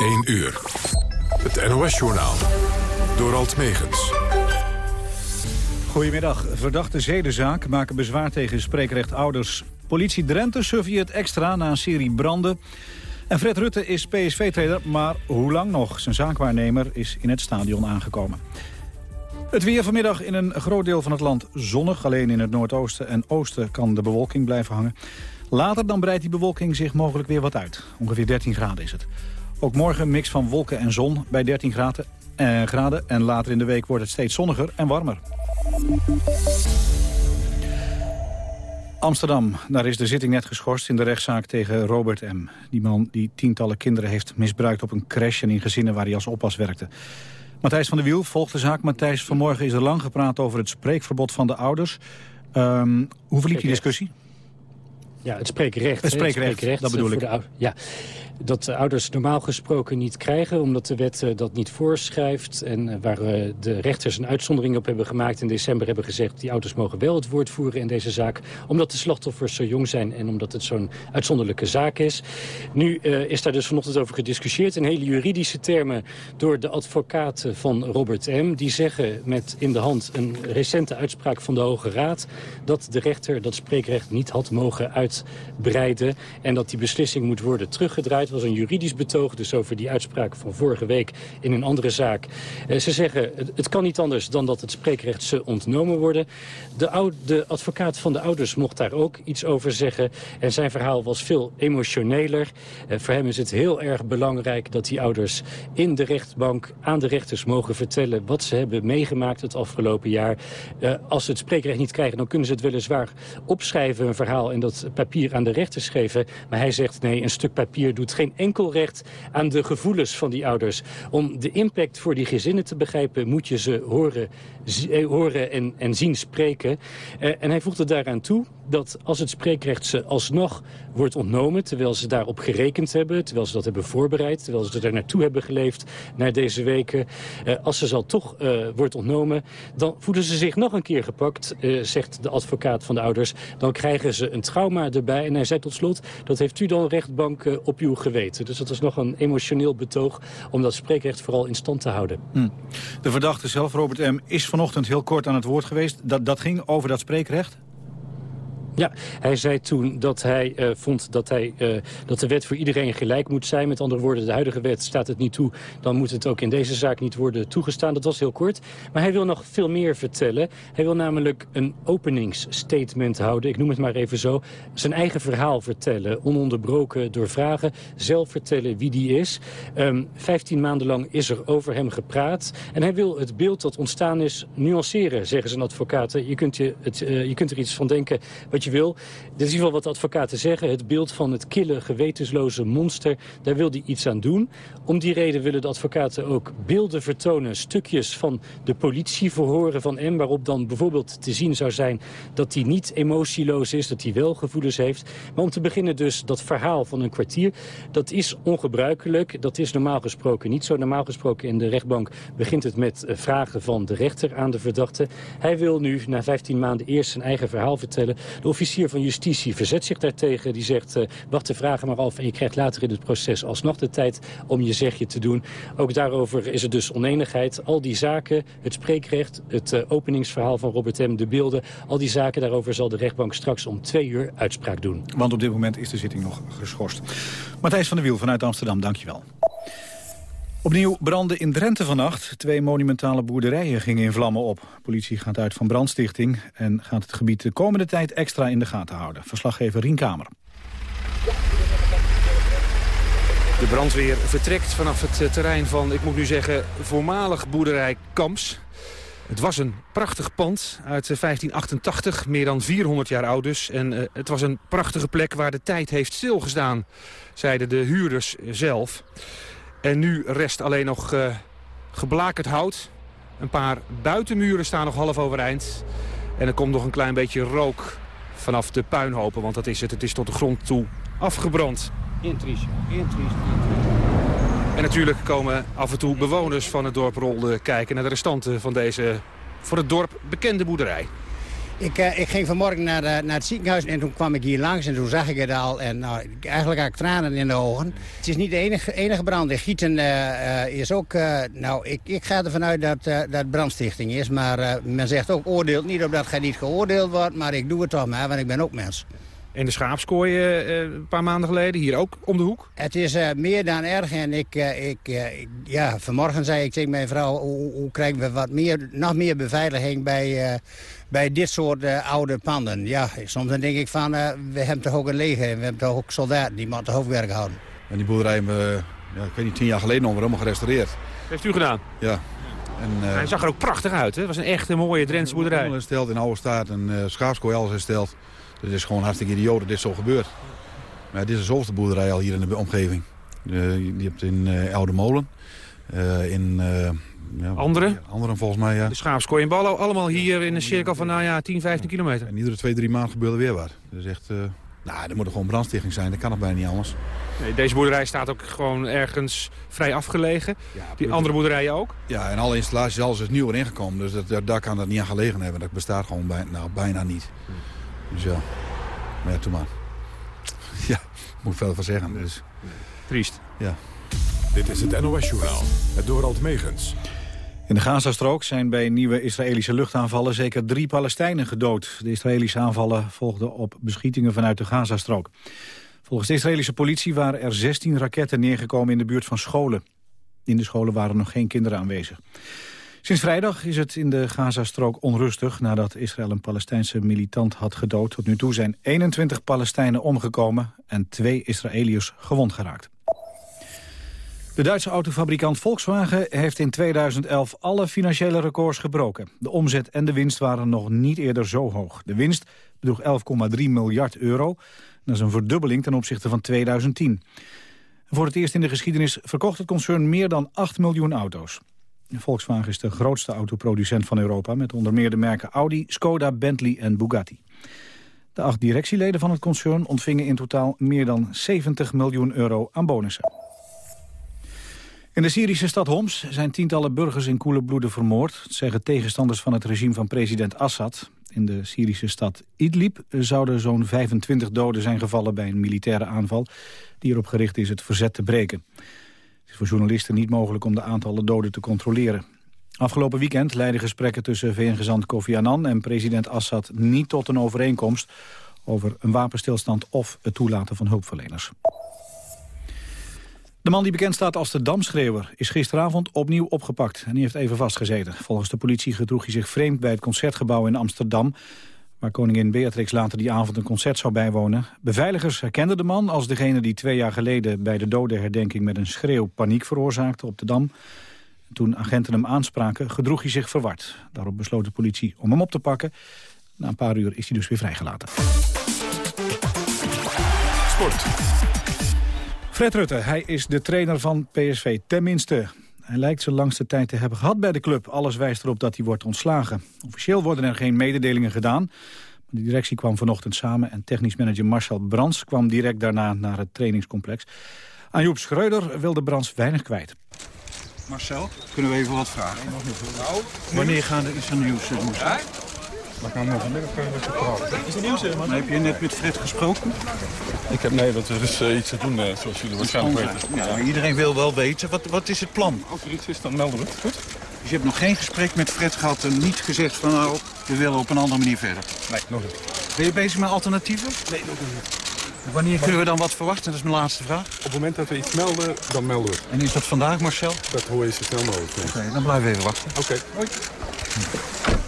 1 uur. Het NOS-journaal. Door Alt Megens. Goedemiddag. Verdachte zedenzaak maken bezwaar tegen spreekrecht ouders. Politie Drenthe surveilleert extra na een serie branden. En Fred Rutte is PSV-trainer, maar hoe lang nog? Zijn zaakwaarnemer is in het stadion aangekomen. Het weer vanmiddag in een groot deel van het land zonnig. Alleen in het noordoosten en oosten kan de bewolking blijven hangen. Later dan breidt die bewolking zich mogelijk weer wat uit. Ongeveer 13 graden is het. Ook morgen een mix van wolken en zon bij 13 graden. Eh, graden. En later in de week wordt het steeds zonniger en warmer. Amsterdam, daar is de zitting net geschorst in de rechtszaak tegen Robert M. Die man die tientallen kinderen heeft misbruikt op een crash... en in gezinnen waar hij als oppas werkte. Matthijs van der Wiel volgt de zaak. Matthijs, vanmorgen is er lang gepraat over het spreekverbod van de ouders. Um, hoe verliep die discussie? Ja, het spreekrecht. Het spreekrecht, het spreekrecht dat bedoel ik. ja, dat ouders normaal gesproken niet krijgen... omdat de wet uh, dat niet voorschrijft. En uh, waar uh, de rechters een uitzondering op hebben gemaakt... in december hebben gezegd... die ouders mogen wel het woord voeren in deze zaak... omdat de slachtoffers zo jong zijn en omdat het zo'n uitzonderlijke zaak is. Nu is daar dus vanochtend over gediscussieerd... in hele juridische termen door de advocaten van Robert M. Die zeggen met in de hand een recente uitspraak van de Hoge Raad... dat de rechter dat spreekrecht niet had mogen uitbreiden... en dat die beslissing moet worden teruggedraaid was een juridisch betoog, dus over die uitspraak van vorige week in een andere zaak. Eh, ze zeggen, het, kan niet anders dan dat het spreekrecht ze ontnomen worden. De, de advocaat van de ouders mocht daar ook iets over zeggen. En zijn verhaal was veel emotioneler. Eh, voor hem is het heel erg belangrijk dat die ouders in de rechtbank aan de rechters mogen vertellen wat ze hebben meegemaakt het afgelopen jaar. Uh, als ze het spreekrecht niet krijgen, dan kunnen ze het weliswaar opschrijven, een verhaal, en dat papier aan de rechters geven. Maar hij zegt, nee, een stuk papier doet geen enkel recht aan de gevoelens van die ouders. Om de impact voor die gezinnen te begrijpen moet je ze horen, eh, horen en, en zien spreken. Uh, en hij voegde daaraan toe dat als het spreekrecht ze alsnog wordt ontnomen... terwijl ze daarop gerekend hebben, terwijl ze dat hebben voorbereid... terwijl ze er naartoe hebben geleefd naar deze weken... Uh, als ze zal toch uh, wordt ontnomen, dan voelen ze zich nog een keer gepakt... Uh, zegt de advocaat van de ouders. Dan krijgen ze een trauma erbij. En hij zei tot slot, dat heeft u dan rechtbank op uw geweten. Dus dat is nog een emotioneel betoog om dat spreekrecht vooral in stand te houden. Hm. De verdachte zelf, Robert M., is vanochtend heel kort aan het woord geweest. Dat, dat ging over dat spreekrecht? Ja, hij zei toen dat hij uh, vond dat, hij, uh, dat de wet voor iedereen gelijk moet zijn. Met andere woorden, de huidige wet staat het niet toe. Dan moet het ook in deze zaak niet worden toegestaan. Dat was heel kort. Maar hij wil nog veel meer vertellen. Hij wil namelijk een openingsstatement houden. Ik noem het maar even zo. Zijn eigen verhaal vertellen. Ononderbroken door vragen. Zelf vertellen wie die is. Um, vijftien maanden lang is er over hem gepraat. En hij wil het beeld dat ontstaan is nuanceren, zeggen zijn advocaten. Je kunt, je, het, uh, je kunt er iets van denken wat je wil. Dit is in ieder geval wat advocaten zeggen. Het beeld van het kille, gewetensloze monster, daar wil hij iets aan doen. Om die reden willen de advocaten ook beelden vertonen, stukjes van de politieverhoren van M, waarop dan bijvoorbeeld te zien zou zijn dat hij niet emotieloos is, dat hij wel gevoelens heeft. Maar om te beginnen dus dat verhaal van een kwartier, dat is ongebruikelijk. Dat is normaal gesproken niet zo. Normaal gesproken in de rechtbank begint het met eh, vragen van de rechter aan de verdachte. Hij wil nu na 15 maanden eerst zijn eigen verhaal vertellen. Officier van justitie verzet zich daartegen. Die zegt, uh, wacht de vragen maar af en je krijgt later in het proces alsnog de tijd om je zegje te doen. Ook daarover is er dus oneenigheid. Al die zaken, het spreekrecht, het uh, openingsverhaal van Robert M., de beelden... al die zaken, daarover zal de rechtbank straks om twee uur uitspraak doen. Want op dit moment is de zitting nog geschorst. Matthijs van der Wiel vanuit Amsterdam, dankjewel. Opnieuw branden in Drenthe vannacht. Twee monumentale boerderijen gingen in vlammen op. Politie gaat uit van brandstichting en gaat het gebied de komende tijd extra in de gaten houden. Verslaggever Rien Kamer. De brandweer vertrekt vanaf het eh, terrein van, ik moet nu zeggen, voormalig boerderij Kamps. Het was een prachtig pand uit 1588, eh, meer dan 400 jaar oud dus. En uh, het was een prachtige plek waar de tijd heeft stilgestaan, zeiden de huurders zelf. En nu rest alleen nog uh, geblakerd hout. Een paar buitenmuren staan nog half overeind. En er komt nog een klein beetje rook vanaf de puinhopen. Want dat is het. Het is tot de grond toe afgebrand. Intriest, intriest, En natuurlijk komen af en toe bewoners van het dorp Rolde kijken naar de restanten van deze voor het dorp bekende boerderij. Ik, uh, ik ging vanmorgen naar, uh, naar het ziekenhuis en toen kwam ik hier langs en toen zag ik het al. En nou, eigenlijk had ik tranen in de ogen. Het is niet de enige, enige brand. In Gieten uh, is ook... nou, ik, ik ga ervan uit dat dat brandstichting is. Maar men zegt ook oordeelt niet omdat gij niet geoordeeld wordt. Maar ik doe het toch maar, want ik ben ook mens. En de schaapskooi een paar maanden geleden, hier ook om de hoek? Het is uh, meer dan erg. En ik, uh, ik, ik, ja, vanmorgen zei ik tegen mijn vrouw... hoe, hoe krijgen we wat meer, nog meer beveiliging bij, bij dit soort oude panden? Ja, soms dan denk ik van, we hebben toch ook een leger... en we hebben toch ook soldaten, die moeten ook werk houden. En die boerderij hebben we, ja, ik weet niet, tien jaar geleden nog helemaal gerestaureerd. Heeft u gedaan? Ja. En, Hij zag er ook prachtig uit, hè? Het was een echt een mooie Drentse boerderij. Helemaal hersteld in oude staat en uh, schaapskooi alles hersteld. Het is gewoon hartstikke idioot dat dit zo gebeurt. Maar dit is de zoveelste boerderij al hier in de omgeving. Uh, je hebt in uh, Oude Molen, uh, in... Ja, andere? Anderen volgens mij, ja. De Schaapskooi en Ballo, allemaal hier in een cirkel van nou ja, 10, 15 kilometer. En iedere twee, drie maanden gebeurt er weer wat. Dat is echt... nou, er moet er gewoon brandstichting zijn, dat kan nog bijna niet anders. Nee, deze boerderij staat ook gewoon ergens vrij afgelegen. Ja, Die andere boerderijen ook? Ja, en alle installaties, alles is nieuw erin gekomen. Dus dat, daar kan dat niet aan gelegen hebben. Dat bestaat gewoon bij, nou, bijna niet. Hm. Dus ja, maar ja, toen maar. Ja, moet veel van zeggen. Dus. Triest. Ja. Dit is het NOS-journaal, het Dorald Megens. In de Gazastrook zijn bij nieuwe Israëlische luchtaanvallen zeker drie Palestijnen gedood. De Israëlische aanvallen volgden op beschietingen vanuit de Gazastrook. Volgens de Israëlische politie waren er 16 raketten neergekomen in de buurt van scholen. In de scholen waren nog geen kinderen aanwezig. Sinds vrijdag is het in de Gazastrook onrustig... nadat Israël een Palestijnse militant had gedood. Tot nu toe zijn 21 Palestijnen omgekomen... en twee Israëliërs gewond geraakt. De Duitse autofabrikant Volkswagen heeft in 2011 alle financiële records gebroken. De omzet en de winst waren nog niet eerder zo hoog. De winst bedroeg 11,3 miljard euro. Dat is een verdubbeling ten opzichte van 2010. Voor het eerst in de geschiedenis verkocht het concern meer dan 8 miljoen auto's. Volkswagen is de grootste autoproducent van Europa... met onder meer de merken Audi, Skoda, Bentley en Bugatti. De acht directieleden van het concern ontvingen in totaal meer dan 70 miljoen euro aan bonussen. In de Syrische stad Homs zijn tientallen burgers in koele bloeden vermoord. Zeggen tegenstanders van het regime van president Assad. In de Syrische stad Idlib zouden zo'n 25 doden zijn gevallen bij een militaire aanval... die erop gericht is het verzet te breken is voor journalisten niet mogelijk om de aantallen doden te controleren. Afgelopen weekend leidden gesprekken tussen VN-gezant Kofi Annan en president Assad niet tot een overeenkomst over een wapenstilstand of het toelaten van hulpverleners. De man die bekend staat als de Damschreeuwer is gisteravond opnieuw opgepakt. En die heeft even vastgezeten. Volgens de politie gedroeg hij zich vreemd bij het Concertgebouw in Amsterdam waar koningin Beatrix later die avond een concert zou bijwonen. Beveiligers herkenden de man als degene die twee jaar geleden... bij de dodenherdenking met een schreeuw paniek veroorzaakte op de Dam. Toen agenten hem aanspraken, gedroeg hij zich verward. Daarop besloot de politie om hem op te pakken. Na een paar uur is hij dus weer vrijgelaten. Sport. Fred Rutte, hij is de trainer van PSV, tenminste. Hij lijkt zijn langste tijd te hebben gehad bij de club. Alles wijst erop dat hij wordt ontslagen. Officieel worden er geen mededelingen gedaan. De directie kwam vanochtend samen en technisch manager Marcel Brands... kwam direct daarna naar het trainingscomplex. Aan Joep Schreuder wilde Brands weinig kwijt. Marcel, kunnen we even wat vragen? Nou, wanneer gaan er iets aan nieuws? Ja? Maar gaan we vanmiddag met je praten. Is het nieuws, man? Heb je net met Fred gesproken? Ik heb, nee, dat er is uh, iets te doen, uh, zoals jullie waarschijnlijk weten. Ja, iedereen wil wel weten. Wat, wat is het plan? Als er iets is, dan melden we het. Goed? Dus je hebt nog geen gesprek met Fred gehad en niet gezegd van nou, we willen op een andere manier verder? Nee, nog niet. Ben je bezig met alternatieven? Nee, nog niet. Wanneer kunnen we dan wat verwachten? Dat is mijn laatste vraag. Op het moment dat we iets melden, dan melden we het. En is dat vandaag, Marcel? Dat hoor je zo snel mogelijk. Oké, dan blijven we even wachten. Oké, okay.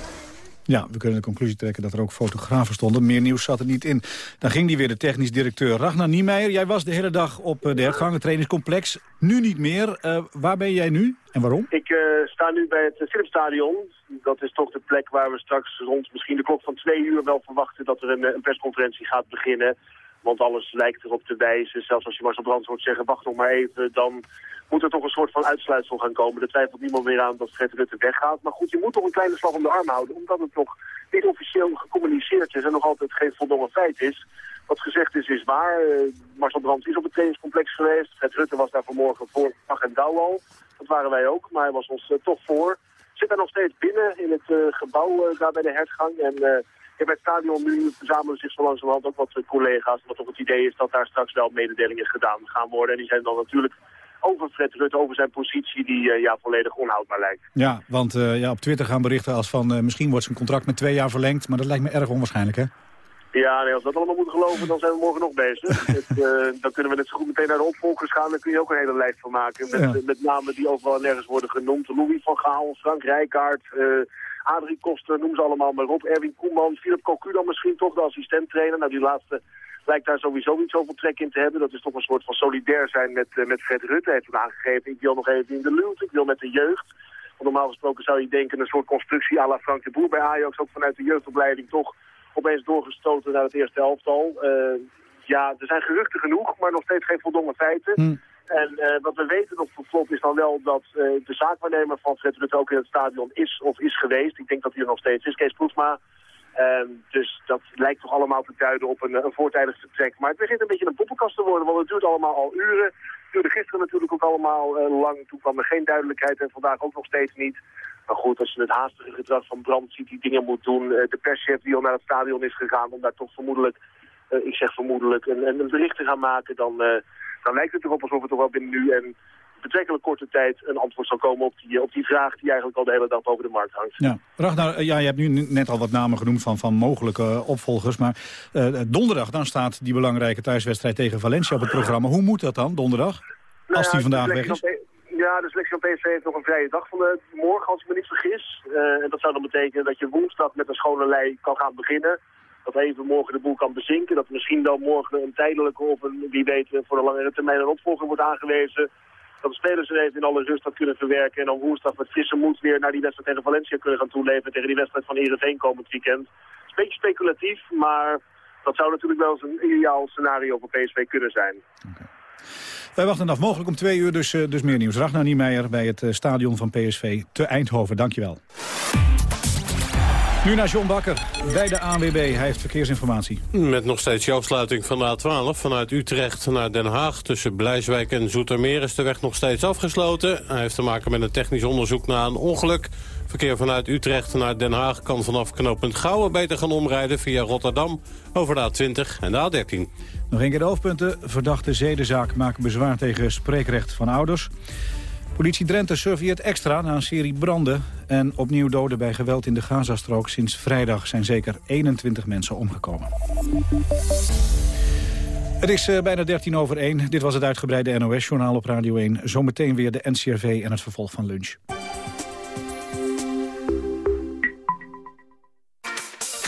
Ja, we kunnen de conclusie trekken dat er ook fotografen stonden. Meer nieuws zat er niet in. Dan ging die weer de technisch directeur Ragnar Niemeyer. Jij was de hele dag op eh, de hertgang, het trainingscomplex. Nu niet meer. Uh, waar ben jij nu en waarom? Ik uh, sta nu bij het Philipsstadion. Dat is toch de plek waar we straks rond misschien de klok van twee uur wel verwachten... dat er een, een persconferentie gaat beginnen. Want alles lijkt erop te wijzen. Zelfs als je Marcel Brands hoort zeggen, wacht nog maar even... dan moet er toch een soort van uitsluitsel gaan komen. Er twijfelt niemand meer aan dat Fred Rutte weggaat. Maar goed, je moet toch een kleine slag om de arm houden. Omdat het nog niet officieel gecommuniceerd is en nog altijd geen voldongen feit is. Wat gezegd is, is waar. Uh, Marcel Brands is op het trainingscomplex geweest. Fred Rutte was daar vanmorgen voor dag en dauw al. Dat waren wij ook, maar hij was ons uh, toch voor. Zit daar nog steeds binnen in het uh, gebouw daar bij de hertgang. En bij het stadion nu verzamelen zich zo langzamerhand ook wat collega's. Wat toch het idee is dat daar straks wel mededelingen gedaan gaan worden. En die zijn dan natuurlijk over Fred Rutte, over zijn positie die ja, volledig onhoudbaar lijkt. Ja, want ja, op Twitter gaan berichten als van misschien wordt zijn contract met twee jaar verlengd. Maar dat lijkt me erg onwaarschijnlijk, hè? Ja, nee, als we dat allemaal moeten geloven, dan zijn we morgen nog bezig. het, uh, dan kunnen we net zo goed meteen naar de opvolgers gaan. Dan kun je ook een hele lijst van maken. Met, met namen die overal nergens worden genoemd. Louis van Gaal, Frank Rijkaard, uh, Adrie Koster, noem ze allemaal maar op. Erwin Koeman, Philip Cocu dan misschien toch, de assistenttrainer. Nou, die laatste lijkt daar sowieso niet zoveel trek in te hebben. Dat is toch een soort van solidair zijn met, uh, met Fred Rutte. Hij heeft toen aangegeven, ik wil nog even in de lucht, ik wil met de jeugd. Want normaal gesproken zou je denken een soort constructie à la Frank de Boer bij Ajax. Ook vanuit de jeugdopleiding toch opeens doorgestoten naar het eerste elftal. Uh, ja, er zijn geruchten genoeg, maar nog steeds geen voldongen feiten. Hm. En uh, wat we weten nog tot slot is dan wel dat uh, de zaakwaarnemer van Fred Rutte ook in het stadion is of is geweest. Ik denk dat hij er nog steeds is, Kees Proesma. Uh, dus dat lijkt toch allemaal te duiden op een, een voortijdig vertrek. Maar het begint een beetje een poppenkast te worden, want het duurt allemaal al uren. Het duurde gisteren natuurlijk ook allemaal lang. Toen kwam er geen duidelijkheid en vandaag ook nog steeds niet. Maar goed, als je het haastige gedrag van Brand ziet die dingen moet doen... de perschef die al naar het stadion is gegaan om daar toch vermoedelijk... ik zeg vermoedelijk, een, een bericht te gaan maken... dan, dan lijkt het erop alsof het toch wel binnen nu en betrekkelijk korte tijd een antwoord zal komen op die, op die vraag die eigenlijk al de hele dag boven de markt hangt. Ja, Ragnar, ja, je hebt nu net al wat namen genoemd van, van mogelijke opvolgers, maar uh, donderdag dan staat die belangrijke thuiswedstrijd tegen Valencia op het programma. Hoe moet dat dan, donderdag, nou als die vandaag weg is? Ja, de selectie van PSV heeft nog een vrije dag van de morgen, als ik me niet vergis. Uh, en dat zou dan betekenen dat je woensdag met een schone lei kan gaan beginnen. Dat even morgen de boel kan bezinken. Dat misschien dan morgen een tijdelijke of een, wie weet voor de langere termijn een opvolger wordt aangewezen. Dat de spelers er even in alle rust dat kunnen verwerken. En dan woensdag met frisse moed weer naar die wedstrijd tegen Valencia kunnen gaan toeleven. Tegen die wedstrijd van Heerenveen komend weekend. Het is een beetje speculatief, maar dat zou natuurlijk wel eens een ideaal scenario voor PSV kunnen zijn. Wij wachten af mogelijk om twee uur, dus, uh, dus meer nieuws. Ragnar Niemeyer bij het uh, stadion van PSV te Eindhoven. Dankjewel. Nu naar John Bakker bij de ANWB. Hij heeft verkeersinformatie. Met nog steeds jouw sluiting van de A12 vanuit Utrecht naar Den Haag. Tussen Blijswijk en Zoetermeer is de weg nog steeds afgesloten. Hij heeft te maken met een technisch onderzoek na een ongeluk. Verkeer vanuit Utrecht naar Den Haag kan vanaf knooppunt Gouwen beter gaan omrijden via Rotterdam over de A20 en de A13. Nog een keer de hoofdpunten. Verdachte zedenzaak maken bezwaar tegen spreekrecht van ouders. Politie Drenthe surveilleert extra na een serie branden. En opnieuw doden bij geweld in de Gazastrook. Sinds vrijdag zijn zeker 21 mensen omgekomen. Het is uh, bijna 13 over 1. Dit was het uitgebreide NOS-journaal op Radio 1. Zometeen weer de NCRV en het vervolg van lunch.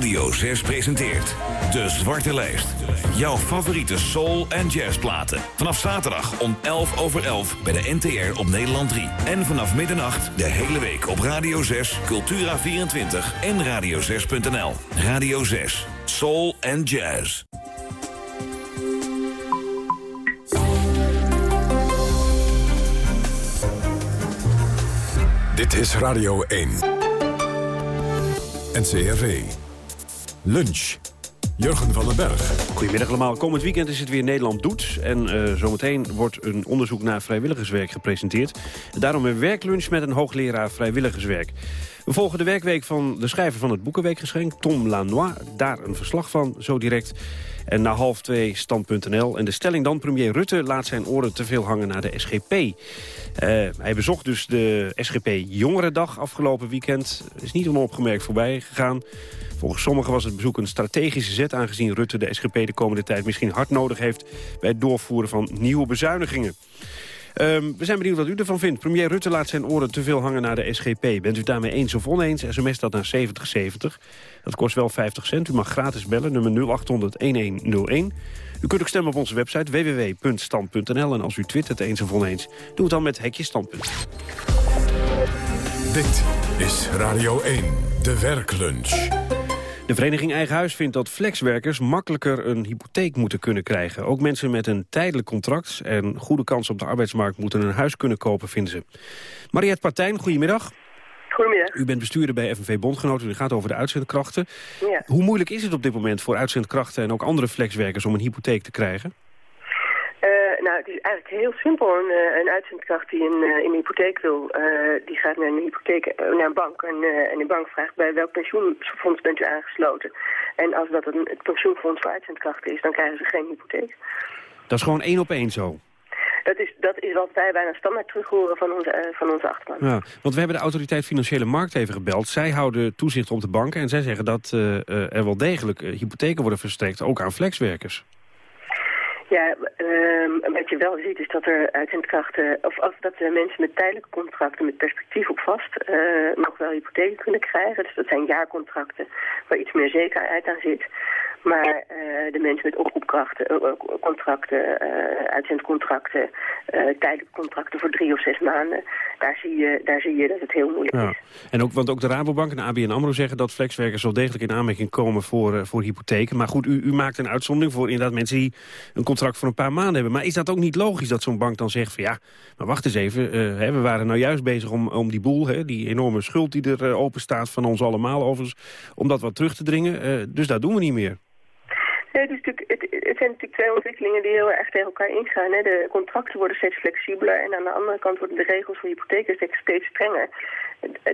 Radio 6 presenteert De Zwarte Lijst. Jouw favoriete soul- en jazzplaten. Vanaf zaterdag om 11 over 11 bij de NTR op Nederland 3. En vanaf middernacht de hele week op Radio 6, Cultura24 en radio6.nl. Radio 6, soul en jazz. Dit is Radio 1. NCRV. Lunch. Jurgen van den Berg. Goedemiddag allemaal. Komend weekend is het weer Nederland Doet. En uh, zometeen wordt een onderzoek naar vrijwilligerswerk gepresenteerd. Daarom een werklunch met een hoogleraar vrijwilligerswerk. We volgen de werkweek van de schrijver van het Boekenweekgeschenk, Tom Lanois. Daar een verslag van, zo direct. En na half twee stand.nl. En de stelling dan, premier Rutte laat zijn oren te veel hangen naar de SGP. Uh, hij bezocht dus de SGP Jongerendag afgelopen weekend. Is niet onopgemerkt voorbij gegaan. Volgens sommigen was het bezoek een strategische zet... aangezien Rutte de SGP de komende tijd misschien hard nodig heeft... bij het doorvoeren van nieuwe bezuinigingen. Um, we zijn benieuwd wat u ervan vindt. Premier Rutte laat zijn oren te veel hangen naar de SGP. Bent u daarmee eens of oneens? SMS dat naar 7070. Dat kost wel 50 cent. U mag gratis bellen, nummer 0800-1101. U kunt ook stemmen op onze website www.stand.nl. En als u twittert eens of oneens, doe het dan met Hekje Standpunt. Dit is Radio 1, de werklunch. De vereniging Eigen Huis vindt dat flexwerkers makkelijker een hypotheek moeten kunnen krijgen. Ook mensen met een tijdelijk contract en goede kans op de arbeidsmarkt moeten een huis kunnen kopen, vinden ze. Mariette Partijn, goedemiddag. Goedemiddag. U bent bestuurder bij FNV Bondgenoten. U gaat over de uitzendkrachten. Ja. Hoe moeilijk is het op dit moment voor uitzendkrachten en ook andere flexwerkers om een hypotheek te krijgen? Uh, nou, het is eigenlijk heel simpel. Een, uh, een uitzendkracht die een, uh, een hypotheek wil, die gaat naar een, hypotheek, naar een bank en, en de bank vraagt bij welk pensioenfonds bent u aangesloten. En als dat een, het pensioenfonds voor uitzendkrachten is, dan krijgen ze geen hypotheek. Dat is gewoon één op één zo? Dat is, dat is wat wij bijna standaard terug horen van onze, van onze achterban. Ja, want we hebben de autoriteit Financiële Markt even gebeld. Zij houden toezicht op de banken en zij zeggen dat er wel degelijk hypotheken worden verstrekt, ook aan flexwerkers. Ja, um, wat je wel ziet is dat er uitzendkrachten, of, of dat de mensen met tijdelijke contracten met perspectief op vast uh, nog wel hypotheken kunnen krijgen. Dus dat zijn jaarcontracten waar iets meer zekerheid aan zit. Maar uh, de mensen met oproepkrachten, uh, contracten, uh, uitzendcontracten, tijdelijke contracten voor drie of zes maanden, daar zie je, daar zie je dat het heel moeilijk ja. is. En ook, want ook de Rabobank en ABN AMRO zeggen dat flexwerkers wel degelijk in aanmerking komen voor, voor hypotheken. Maar goed, u, u maakt een uitzondering voor inderdaad mensen die een contract voor een paar maanden hebben. Maar is dat ook niet logisch dat zo'n bank dan zegt van ja, maar wacht eens even, hè, we waren nou juist bezig om, om die boel, hè, die enorme schuld die er open staat van ons allemaal overigens, om dat wat terug te dringen. dus dat doen we niet meer. Nee, het, is natuurlijk, het, het, zijn natuurlijk twee ontwikkelingen die heel erg tegen elkaar ingaan. Hè. De contracten worden steeds flexibeler en aan de andere kant worden de regels voor hypotheken steeds strenger.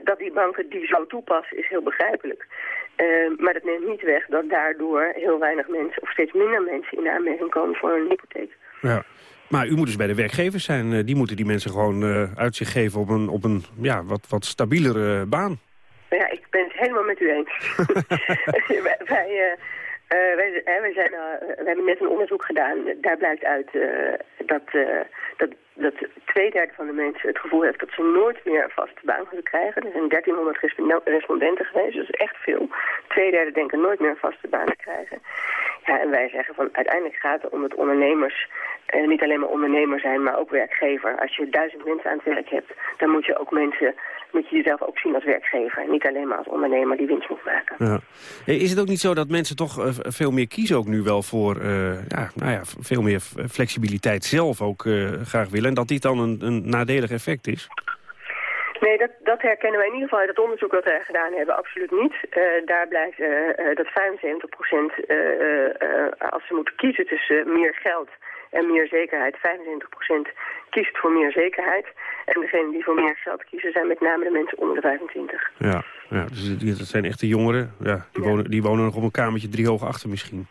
Dat die banken die zo toepassen is heel begrijpelijk. Uh, maar dat neemt niet weg dat daardoor heel weinig mensen of steeds minder mensen in aanmerking komen voor een hypotheek. Ja. Maar u moet dus bij de werkgevers zijn. Die moeten die mensen gewoon uh, uit zich geven op een, op een ja, wat, wat stabielere baan. Ja, ik ben het helemaal met u eens. wij... wij uh, wij, wij, zijn, uh, we hebben net een onderzoek gedaan. Daar blijkt uit uh, dat, dat, dat twee derde van de mensen het gevoel heeft dat ze nooit meer een vaste baan zullen krijgen. Er zijn 1300 respondenten geweest, dus echt veel. Twee derde denken nooit meer een vaste baan te krijgen. Ja, en wij zeggen van uiteindelijk gaat het om dat ondernemers niet alleen maar ondernemer zijn, maar ook werkgever. Als je duizend mensen aan het werk hebt, dan moet je ook mensen moet je jezelf ook zien als werkgever. En niet alleen maar als ondernemer die winst moet maken. Ja. Is het ook niet zo dat mensen toch uh, veel meer kiezen ook nu wel voor uh, ja, nou ja, veel meer flexibiliteit zelf ook uh, graag willen? En dat dit dan een, een nadelig effect is? Nee, dat, dat herkennen wij in ieder geval uit het onderzoek dat wij gedaan hebben absoluut niet. Uh, daar blijkt uh, uh, dat 75 procent, als ze moeten kiezen tussen meer geld en meer zekerheid, 25 procent kiest voor meer zekerheid. En degenen die voor meer geld kiezen zijn met name de mensen onder de 25. Ja, ja dus dat zijn echte jongeren. Ja, die, ja. Wonen, die wonen nog op een kamertje drie hoog achter misschien.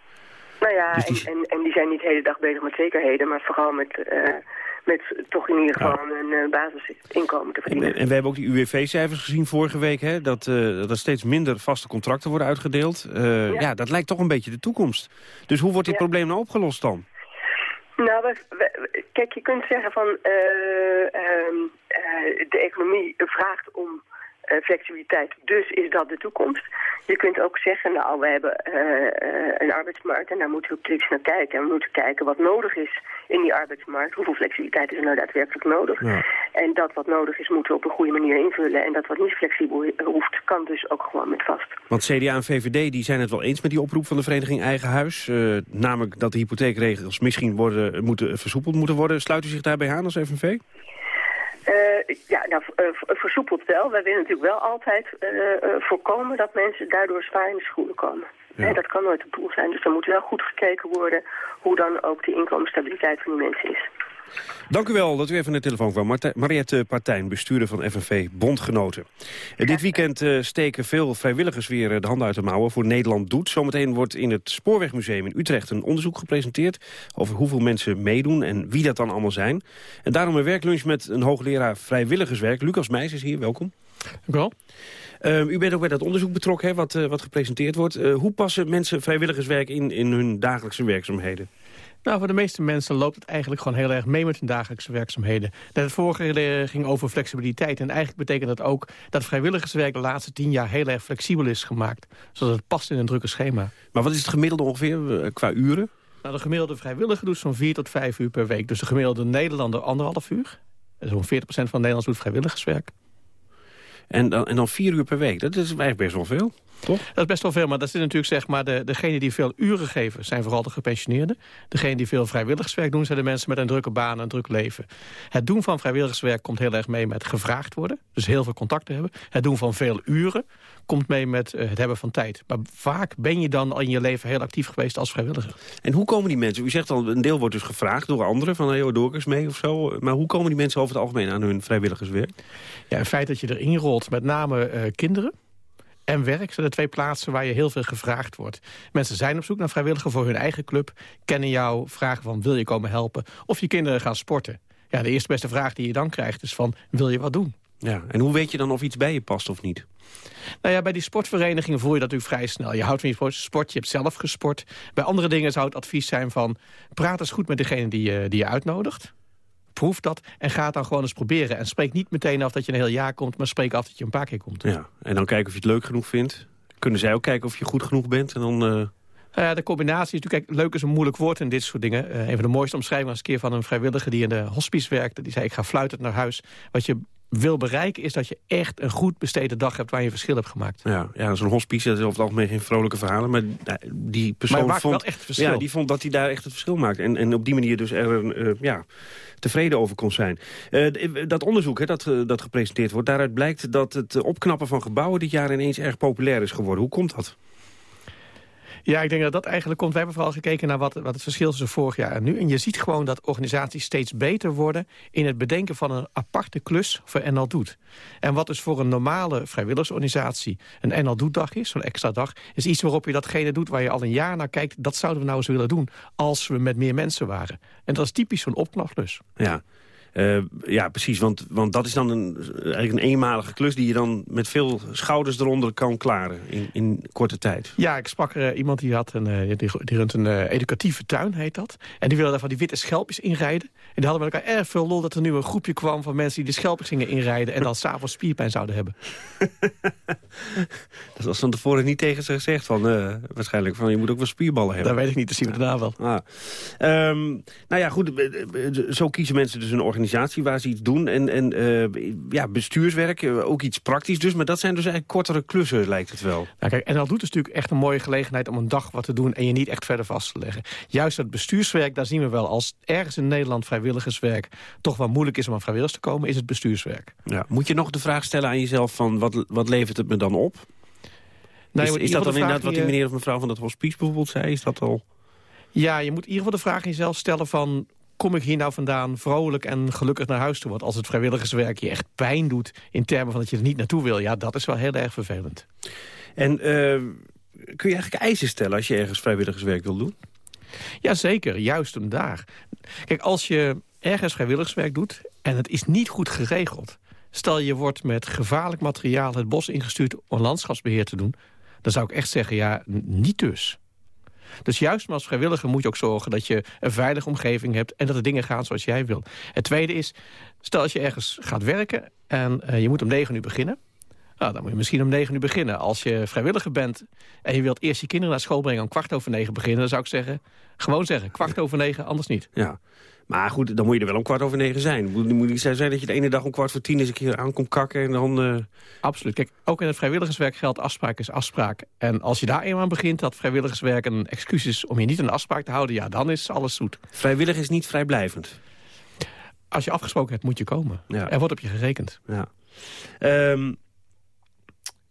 Nou ja, dus die... En, en, en, die zijn niet de hele dag bezig met zekerheden, maar vooral met... Met toch in ieder geval een uh, basisinkomen te verdienen. En, en, we hebben ook die UWV-cijfers gezien vorige week, hè? Dat, uh, dat er steeds minder vaste contracten worden uitgedeeld. Uh, ja. ja. dat lijkt toch een beetje de toekomst. Dus hoe wordt dit ja. probleem nou opgelost dan? Nou, we, we, kijk, je kunt zeggen van uh, uh, uh, de economie vraagt om flexibiliteit, dus is dat de toekomst. Je kunt ook zeggen, nou, we hebben een arbeidsmarkt en daar moeten we kritisch naar kijken. En we moeten kijken wat nodig is in die arbeidsmarkt. Hoeveel flexibiliteit is er nou daadwerkelijk nodig? Ja. En dat wat nodig is, moeten we op een goede manier invullen. En dat wat niet flexibel hoeft, kan dus ook gewoon met vast. Want CDA en VVD die zijn het wel eens met die oproep van de vereniging Eigen Huis. Uh, namelijk dat de hypotheekregels misschien worden, moeten, versoepeld moeten worden. Sluit u zich daarbij aan als FNV? Uh, ja, nou, uh, versoepeld wel. Wij willen natuurlijk wel altijd voorkomen dat mensen daardoor zwaar in de schoenen komen. Ja. Dat kan nooit het doel zijn. Dus er moet wel goed gekeken worden hoe dan ook de inkomensstabiliteit van die mensen is. Dank u wel dat u even naar de telefoon kwam. Marti- Mariette Partijn, bestuurder van FNV Bondgenoten. Eh, dit weekend eh, steken veel vrijwilligers weer eh, de handen uit de mouwen voor Nederland Doet. Zometeen wordt in het Spoorwegmuseum in Utrecht een onderzoek gepresenteerd... over hoeveel mensen meedoen en wie dat dan allemaal zijn. En daarom een werklunch met een hoogleraar vrijwilligerswerk. Lucas Meijs is hier, welkom. Dank u wel. Ehm, u bent ook bij dat onderzoek betrokken, hè, wat, wat gepresenteerd wordt. Eh, hoe passen mensen vrijwilligerswerk in, in hun dagelijkse werkzaamheden? Nou, voor de meeste mensen loopt het eigenlijk gewoon heel erg mee met hun dagelijkse werkzaamheden. Net het vorige ging over flexibiliteit. En eigenlijk betekent dat ook dat vrijwilligerswerk de laatste tien jaar heel erg flexibel is gemaakt. Zodat het past in een drukke schema. Maar wat is het gemiddelde ongeveer eh, qua uren? Nou, de gemiddelde vrijwilliger doet zo'n vier tot vijf uur per week. Dus de gemiddelde Nederlander anderhalf uur. Zo'n 40% van Nederlanders doet vrijwilligerswerk. En dan, en dan vier uur per week. Dat is eigenlijk best wel veel, toch? Dat is best wel veel, maar dat is natuurlijk zeg maar... De, degenen die veel uren geven, zijn vooral de gepensioneerden. Degenen die veel vrijwilligerswerk doen, zijn de mensen met een drukke baan en een druk leven. Het doen van vrijwilligerswerk komt heel erg mee met gevraagd worden. Dus heel veel contacten hebben. Het doen van veel uren komt mee met eh, het hebben van tijd. Maar vaak ben je dan al in je leven heel actief geweest als vrijwilliger. En hoe komen die mensen? U zegt al, een deel wordt dus gevraagd door anderen... van hey, doe ik eens mee of zo. Maar hoe komen die mensen over het algemeen aan hun vrijwilligerswerk? Ja, het feit dat je erin rolt, met name eh, kinderen en werk zijn de twee plaatsen waar je heel veel gevraagd wordt. Mensen zijn op zoek naar vrijwilliger voor hun eigen club... kennen jou, vragen van wil je komen helpen... of je kinderen gaan sporten. Ja, de eerste beste vraag die je dan krijgt is van wil je wat doen? Ja, en hoe weet je dan of iets bij je past of niet? Nou ja, bij die sportverenigingen voel je dat natuurlijk vrij snel. Je houdt van je sport, je hebt zelf gesport. Bij andere dingen zou het advies zijn van... praat eens goed met degene die je, die je uitnodigt. Proef dat en ga het dan gewoon eens proberen. En spreek niet meteen af dat je een heel jaar komt... maar spreek af dat je een paar keer komt. Ja, en dan kijken of je het leuk genoeg vindt. Kunnen zij ook kijken of je goed genoeg bent en dan... ja, de combinatie is natuurlijk, kijk, leuk is een moeilijk woord in dit soort dingen. Eh, een van de mooiste omschrijvingen was een keer van een vrijwilliger die in de hospice werkte. Die zei, ik ga fluitend naar huis. Wat je wil bereiken is dat je echt een goed besteden dag hebt waar je verschil hebt gemaakt. Ja, ja zo'n hospice, dat is over het algemeen geen vrolijke verhalen. Maar eh, die persoon Maar vond, wel echt verschil. Ja, die vond dat hij daar echt het verschil maakt. En, en op die manier dus er eh, ja, tevreden over kon zijn. Eh, dat onderzoek hè, dat, dat gepresenteerd wordt... daaruit blijkt dat het opknappen van gebouwen dit jaar ineens erg populair is geworden. Hoe komt dat? Ja, ik denk dat dat eigenlijk komt. We hebben vooral gekeken naar wat, wat het verschil is tussen vorig jaar en nu. En je ziet gewoon dat organisaties steeds beter worden... in het bedenken van een aparte klus voor NL Doet. En wat dus voor een normale vrijwilligersorganisatie... een NL Doet-dag is, zo'n extra dag... is iets waarop je datgene doet waar je al een jaar naar kijkt... dat zouden we nou eens willen doen als we met meer mensen waren. En dat is typisch zo'n opknapklus. Ja, Eh, ja precies. Want, want dat is dan een, eigenlijk een eenmalige klus... die je dan met veel schouders eronder kan klaren in, in korte tijd. Ja, ik sprak er iemand die, had een, eh, die, die runt een eh, educatieve tuin, heet dat. En die wilde daar van die witte schelpjes inrijden. En die hadden met elkaar erg veel lol dat er nu een groepje kwam... van mensen die de schelpjes gingen inrijden... en dan s'avonds spierpijn zouden hebben. Dat was van tevoren niet tegen ze gezegd. Van, eh, waarschijnlijk van je moet ook wel spierballen hebben. Dat weet ik niet, dat zien we daarna wel. Ah. Ehm, nou ja, goed. eh, eh, Zo kiezen mensen dus een organisatie waar ze iets doen. En, en eh, ja, bestuurswerk, eh, ook iets praktisch dus. Maar dat zijn dus eigenlijk kortere klussen, lijkt het wel. Nou kijk, NL Doet is natuurlijk echt een mooie gelegenheid om een dag wat te doen... en je niet echt verder vast te leggen. Juist dat bestuurswerk, daar zien we wel. Als ergens in Nederland vrijwilligerswerk toch wel moeilijk is om aan vrijwilligers te komen... is het bestuurswerk. Ja. Moet je nog de vraag stellen aan jezelf van wat, wat levert het me dan op? Je is, dat dan in inderdaad wat die meneer of mevrouw van dat hospice bijvoorbeeld zei? Is dat al... Ja, je moet in ieder geval de vraag aan jezelf stellen van... kom ik hier nou vandaan vrolijk en gelukkig naar huis toe? Want als het vrijwilligerswerk je echt pijn doet... in termen van dat je er niet naartoe wil... ja, dat is wel heel erg vervelend. En eh, kun je eigenlijk eisen stellen als je ergens vrijwilligerswerk wil doen? Jazeker, juist hem daar. Kijk, als je ergens vrijwilligerswerk doet en het is niet goed geregeld... stel je wordt met gevaarlijk materiaal het bos ingestuurd om landschapsbeheer te doen... dan zou ik echt zeggen, ja, niet dus. Dus juist maar als vrijwilliger moet je ook zorgen dat je een veilige omgeving hebt... en dat de dingen gaan zoals jij wil. Het tweede is, stel als je ergens gaat werken en eh, je moet om negen uur beginnen... Nou, dan moet je misschien om negen uur beginnen. Als je vrijwilliger bent en je wilt eerst je kinderen naar school brengen... om kwart over negen beginnen, dan zou ik zeggen... gewoon zeggen, kwart over negen, anders niet. Ja. Maar goed, dan moet je er wel om kwart over negen zijn. Moet, moet niet zijn dat je de ene dag om kwart voor tien eens een keer aankomt kakken en dan... eh, Absoluut. Kijk, ook in het vrijwilligerswerk geldt afspraak is afspraak. En als je daar eenmaal aan begint dat vrijwilligerswerk een excuus is... om je niet aan de afspraak te houden, ja, dan is alles zoet. Vrijwillig is niet vrijblijvend. Als je afgesproken hebt, moet je komen. Ja. Er wordt op je gerekend. Ja. Ehm,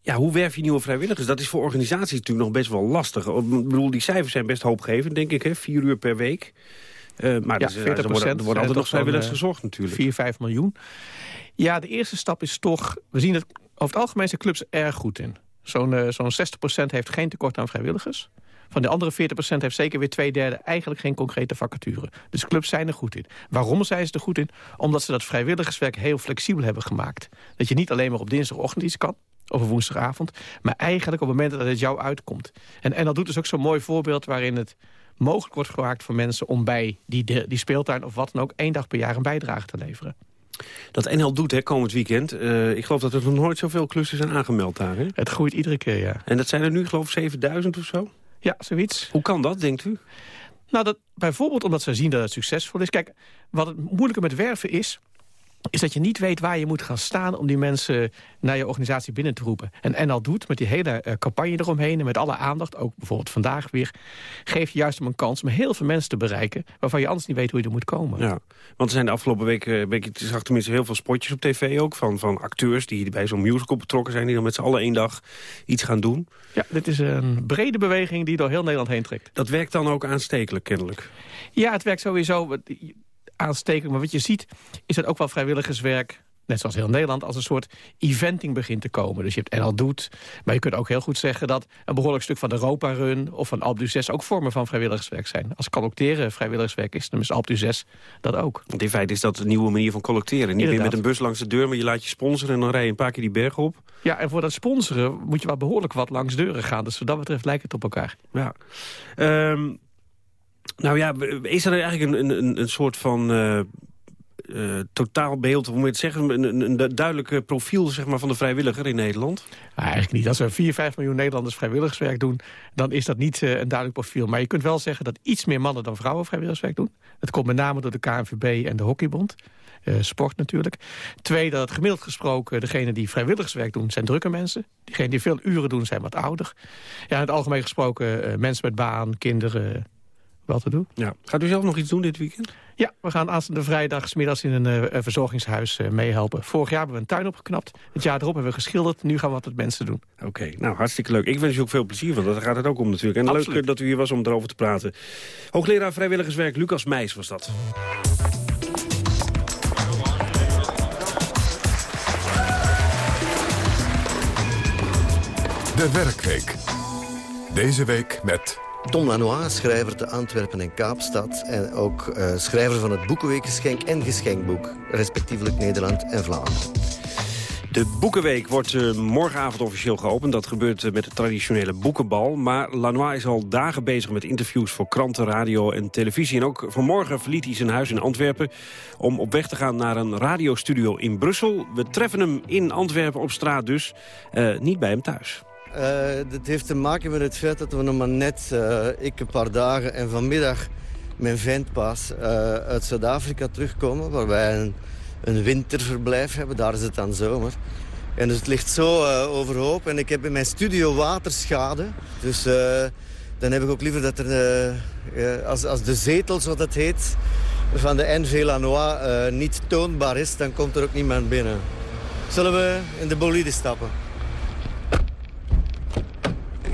ja, hoe werf je nieuwe vrijwilligers? Dat is voor organisaties natuurlijk nog best wel lastig. Ik bedoel, die cijfers zijn best hoopgevend, denk ik, hè? Vier uur per week. Uh, maar ja, dus, 40 er worden, er worden altijd nog vrijwilligers gezocht natuurlijk. 4, 5 miljoen. Ja, de eerste stap is toch... We zien het over het algemeen zijn clubs erg goed in. Zo'n uh, zo'n 60% heeft geen tekort aan vrijwilligers. Van de andere 40% heeft zeker weer twee derde eigenlijk geen concrete vacature. Dus clubs zijn er goed in. Waarom zijn ze er goed in? Omdat ze dat vrijwilligerswerk heel flexibel hebben gemaakt. Dat je niet alleen maar op dinsdagochtend iets kan of een woensdagavond. Maar eigenlijk op momenten dat het jou uitkomt. En, en dat doet dus ook zo'n mooi voorbeeld waarin het mogelijk wordt gemaakt voor mensen... om bij die, die speeltuin of wat dan ook één dag per jaar een bijdrage te leveren. Dat NL doet hè, komend weekend. Uh, ik geloof dat er nog nooit zoveel klussen zijn aangemeld daar. Hè? Het groeit iedere keer, ja. En dat zijn er nu geloof ik 7000 of zo? Ja, zoiets. Hoe kan dat, denkt u? Nou, dat, bijvoorbeeld omdat ze zien dat het succesvol is. Kijk, wat het moeilijke met werven is is dat je niet weet waar je moet gaan staan... om die mensen naar je organisatie binnen te roepen. En NL doet met die hele uh, campagne eromheen... en met alle aandacht, ook bijvoorbeeld vandaag weer... geef je juist om een kans om heel veel mensen te bereiken... waarvan je anders niet weet hoe je er moet komen. Ja, want er zijn de afgelopen weken... ik zag tenminste heel veel spotjes op tv ook... van, van acteurs die bij zo'n musical betrokken zijn... die dan met z'n allen één dag iets gaan doen. Ja, dit is een brede beweging die door heel Nederland heen trekt. Dat werkt dan ook aanstekelijk, kennelijk? Ja, het werkt sowieso aanstekelijk. Maar wat je ziet, is dat ook wel vrijwilligerswerk net zoals heel Nederland, als een soort eventing begint te komen. Dus je hebt NL Doet, maar je kunt ook heel goed zeggen... dat een behoorlijk stuk van de Europa-run of van Alp 6 ook vormen van vrijwilligerswerk zijn. Als collecteren vrijwilligerswerk is, dan is Alp 6 dat ook. Want in feite is dat een nieuwe manier van collecteren. Niet meer met een bus langs de deur, maar je laat je sponsoren... en dan rij je een paar keer die berg op. Ja, en voor dat sponsoren moet je wel behoorlijk wat langs deuren gaan. Dus wat dat betreft lijkt het op elkaar. Ja. Um, nou ja, is er eigenlijk een, een, een soort van... Uh, uh, totaalbeeld, hoe moet je het zeggen... een, een, duidelijk profiel zeg maar, van de vrijwilliger in Nederland? eigenlijk niet. Als er 4, 5 miljoen Nederlanders vrijwilligerswerk doen... dan is dat niet uh, een duidelijk profiel. Maar je kunt wel zeggen dat iets meer mannen dan vrouwen vrijwilligerswerk doen. Dat komt met name door de KNVB en de Hockeybond. Sport natuurlijk. Twee, dat gemiddeld gesproken degenen die vrijwilligerswerk doen... zijn drukke mensen. Diegenen die veel uren doen zijn wat ouder. Ja, in het algemeen gesproken mensen met baan, kinderen wel te doen. Ja. Gaat u zelf nog iets doen dit weekend? Ja, we gaan aanstaande vrijdag smiddags in een uh, verzorgingshuis uh, meehelpen. Vorig jaar hebben we een tuin opgeknapt. Het jaar erop hebben we geschilderd. Nu gaan we wat met mensen doen. Oké, nou hartstikke leuk. Ik wens u ook veel plezier, want daar gaat het ook om natuurlijk. En Absoluut. leuk dat u hier was om erover te praten. Hoogleraar Vrijwilligerswerk Lucas Meijs was dat. De Werkweek. Deze week met Tom Lanois, schrijver te Antwerpen en Kaapstad. En ook uh, schrijver van het Boekenweekgeschenk en Geschenkboek. Respectievelijk Nederland en Vlaanderen. De Boekenweek wordt uh, morgenavond officieel geopend. Dat gebeurt uh, met de traditionele boekenbal. Maar Lanois is al dagen bezig met interviews voor kranten, radio en televisie. En ook vanmorgen verliet hij zijn huis in Antwerpen... om op weg te gaan naar een radiostudio in Brussel. We treffen hem in Antwerpen op straat dus. Niet bij hem thuis. Uh, dat heeft te maken met het feit dat we nog maar net, uh, ik een paar dagen en vanmiddag mijn vent pas uh, uit Zuid-Afrika terugkomen. Waar wij een, een, winterverblijf hebben, daar is het dan zomer. En dus het ligt zo overhoop en ik heb in mijn studio waterschade. Dus dan heb ik ook liever dat er, als, als de zetel, zoals dat heet, van de NV Lanois niet toonbaar is, dan komt er ook niemand binnen. Zullen we in de bolide stappen?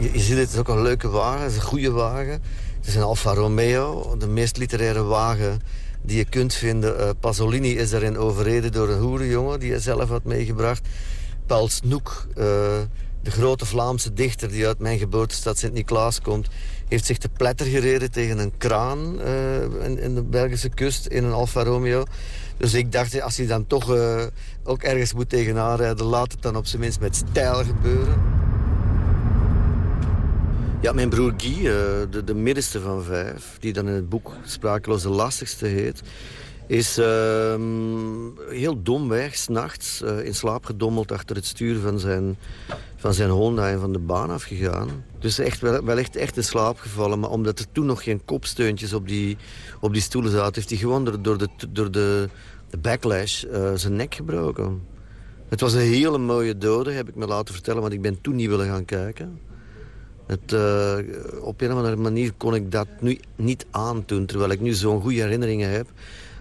Je, ziet het, is ook een leuke wagen. Het is een goede wagen. Het is een Alfa Romeo, de meest literaire wagen die je kunt vinden. Uh, Pasolini is daarin overreden door een hoerenjongen die hij zelf had meegebracht. Paul Snoek, uh, de grote Vlaamse dichter die uit mijn geboortestad Sint-Niklaas komt... heeft zich te pletter gereden tegen een kraan uh, in, in, de Belgische kust in een Alfa Romeo. Dus ik dacht, als hij dan toch ook ergens moet tegenaan rijden... laat het dan op zijn minst met stijl gebeuren. Ja, mijn broer Guy, uh, de, de middenste van vijf... die dan in het boek Sprakeloos de lastigste heet... is uh, heel domweg, s'nachts, uh, in slaap gedommeld... achter het stuur van zijn, van zijn Honda en van de baan afgegaan. Dus echt, wel, echt, echt in slaap gevallen. Maar omdat er toen nog geen kopsteuntjes op die, op die stoelen zaten... heeft hij gewoon door, de, door de, de backlash uh, zijn nek gebroken. Het was een hele mooie dode, heb ik me laten vertellen... want ik ben toen niet willen gaan kijken... Het, uh, op een of andere manier kon ik dat nu niet aandoen. Terwijl ik nu zo'n goede herinneringen heb...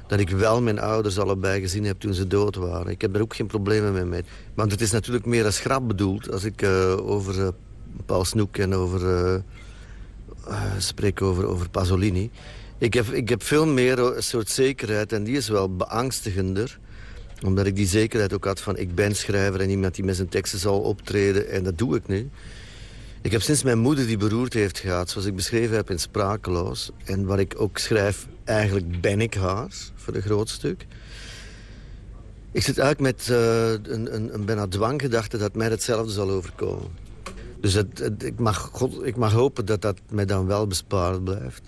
dat ik wel mijn ouders allebei gezien heb toen ze dood waren. Ik heb er ook geen problemen mee. mee. Want het is natuurlijk meer als grap bedoeld... als ik uh, over uh, Paul Snoek en over... spreek over, over Pasolini. Ik heb, ik heb veel meer een soort zekerheid en die is wel beangstigender omdat ik die zekerheid ook had van ik ben schrijver en iemand die met zijn teksten zal optreden. En dat doe ik nu. Ik heb sinds mijn moeder die beroerd heeft gehad, zoals ik beschreven heb in Sprakeloos... en waar ik ook schrijf, eigenlijk ben ik haar, voor een groot stuk... Ik zit eigenlijk met uh, een, een, een bijna dwanggedachte dat mij hetzelfde zal overkomen. Dus ik, mag, God, ik mag hopen dat dat mij dan wel bespaard blijft.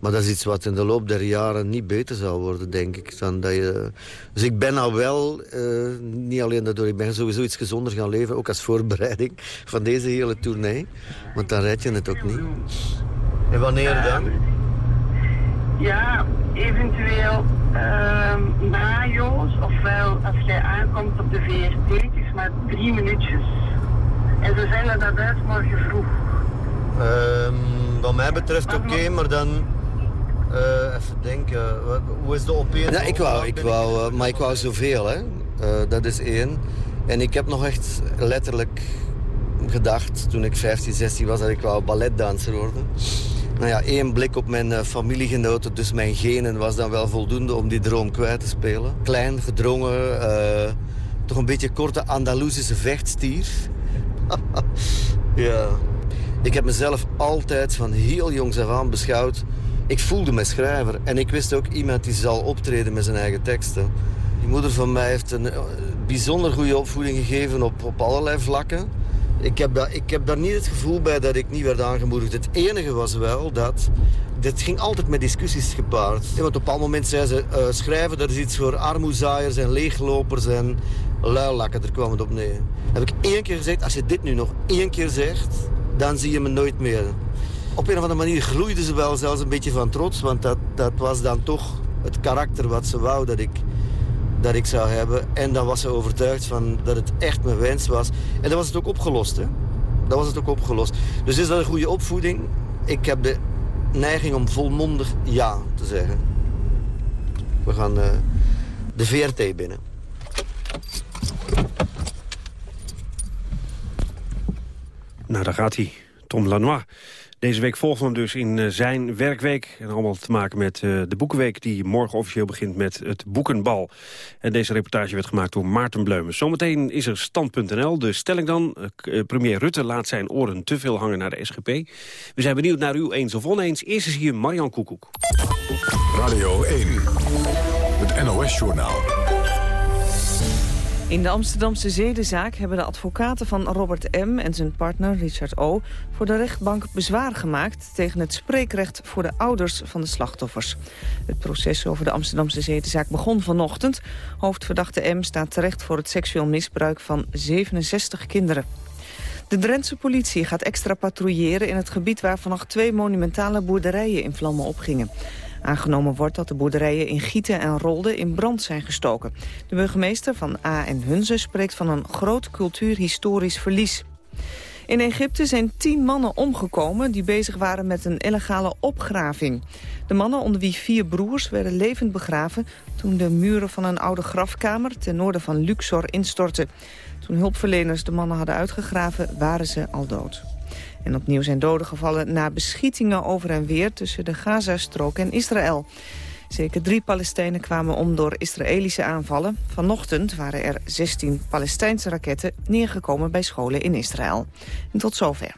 Maar dat is iets wat in de loop der jaren niet beter zal worden, denk ik. Dan dat je... Dus ik ben nou wel, uh, niet alleen daardoor, ik ben sowieso iets gezonder gaan leven... ook als voorbereiding van deze hele tournee. Want dan red je het ook niet. En wanneer dan? Ja, eventueel uh, na Joos, ofwel als jij aankomt op de VRT, het is maar drie minuutjes. En ze zenden dat uit morgen vroeg. Um, wat mij betreft oké, maar dan uh, even denken, hoe is de opening? Ja, ik wou, ik wou, uh, maar ik wou zoveel, hè. Uh, dat is één. En ik heb nog echt letterlijk gedacht, toen ik 15, 16 was, dat ik wou balletdanser worden. Nou ja, één blik op mijn familiegenoten, dus mijn genen, was dan wel voldoende om die droom kwijt te spelen. Klein, gedrongen, toch een beetje korte Andalusische vechtstier. ja. Ik heb mezelf altijd van heel jongs af aan beschouwd ik voelde me schrijver. En ik wist ook iemand die zal optreden met zijn eigen teksten. Die moeder van mij heeft een eh, bijzonder goede opvoeding gegeven op, op allerlei vlakken. Ik heb, dat, ik heb daar niet het gevoel bij dat ik niet werd aangemoedigd. Het enige was wel dat... Dit ging altijd met discussies gepaard. want op een moment zei ze... Uh, schrijven, dat is iets voor armoezaaiers en leeglopers en luilakken. Daar kwam het op neer. Heb ik één keer gezegd, als je dit nu nog één keer zegt... dan zie je me nooit meer op een of andere manier groeide ze wel zelfs een beetje van trots. Want dat, dat was dan toch het karakter wat ze wou dat ik, dat ik zou hebben. En dan was ze overtuigd van dat het echt mijn wens was. En dan was het ook opgelost. Hè? Dan was het ook opgelost. Dus is dat een goede opvoeding? Ik heb de neiging om volmondig ja te zeggen. We gaan uh, de VRT binnen. Nou, daar gaat hij. Tom Lanois. Deze week volgen hem dus in eh, zijn werkweek. En allemaal te maken met uh, de Boekenweek die morgen officieel begint met het Boekenbal. En deze reportage werd gemaakt door Maarten Bleumen. Zometeen is er stand.nl. De stelling dan, uh, premier Rutte laat zijn oren te veel hangen naar de SGP. We zijn benieuwd naar u eens of oneens. Eerst is hier Marian Koekoek. Radio 1, het NOS-journaal. In de Amsterdamse zedenzaak hebben de advocaten van Robert M. en zijn partner Richard O. voor de rechtbank bezwaar gemaakt tegen het spreekrecht voor de ouders van de slachtoffers. Het proces over de Amsterdamse zedenzaak begon vanochtend. Hoofdverdachte M. staat terecht voor het seksueel misbruik van 67 kinderen. De Drentse politie gaat extra patrouilleren in het gebied waar vannacht twee monumentale boerderijen in vlammen opgingen. Aangenomen wordt dat de boerderijen in Gieten en Rolde in brand zijn gestoken. De burgemeester van A en Hunze spreekt van een groot cultuurhistorisch verlies. In Egypte zijn tien mannen omgekomen die bezig waren met een illegale opgraving. De mannen, onder wie vier broers, werden levend begraven... toen de muren van een oude grafkamer ten noorden van Luxor instortten. Toen hulpverleners de mannen hadden uitgegraven, waren ze al dood. En opnieuw zijn doden gevallen na beschietingen over en weer... tussen de Gazastrook en Israël. Zeker drie Palestijnen kwamen om door Israëlische aanvallen. Vanochtend waren er 16 Palestijnse raketten neergekomen bij scholen in Israël. En tot zover.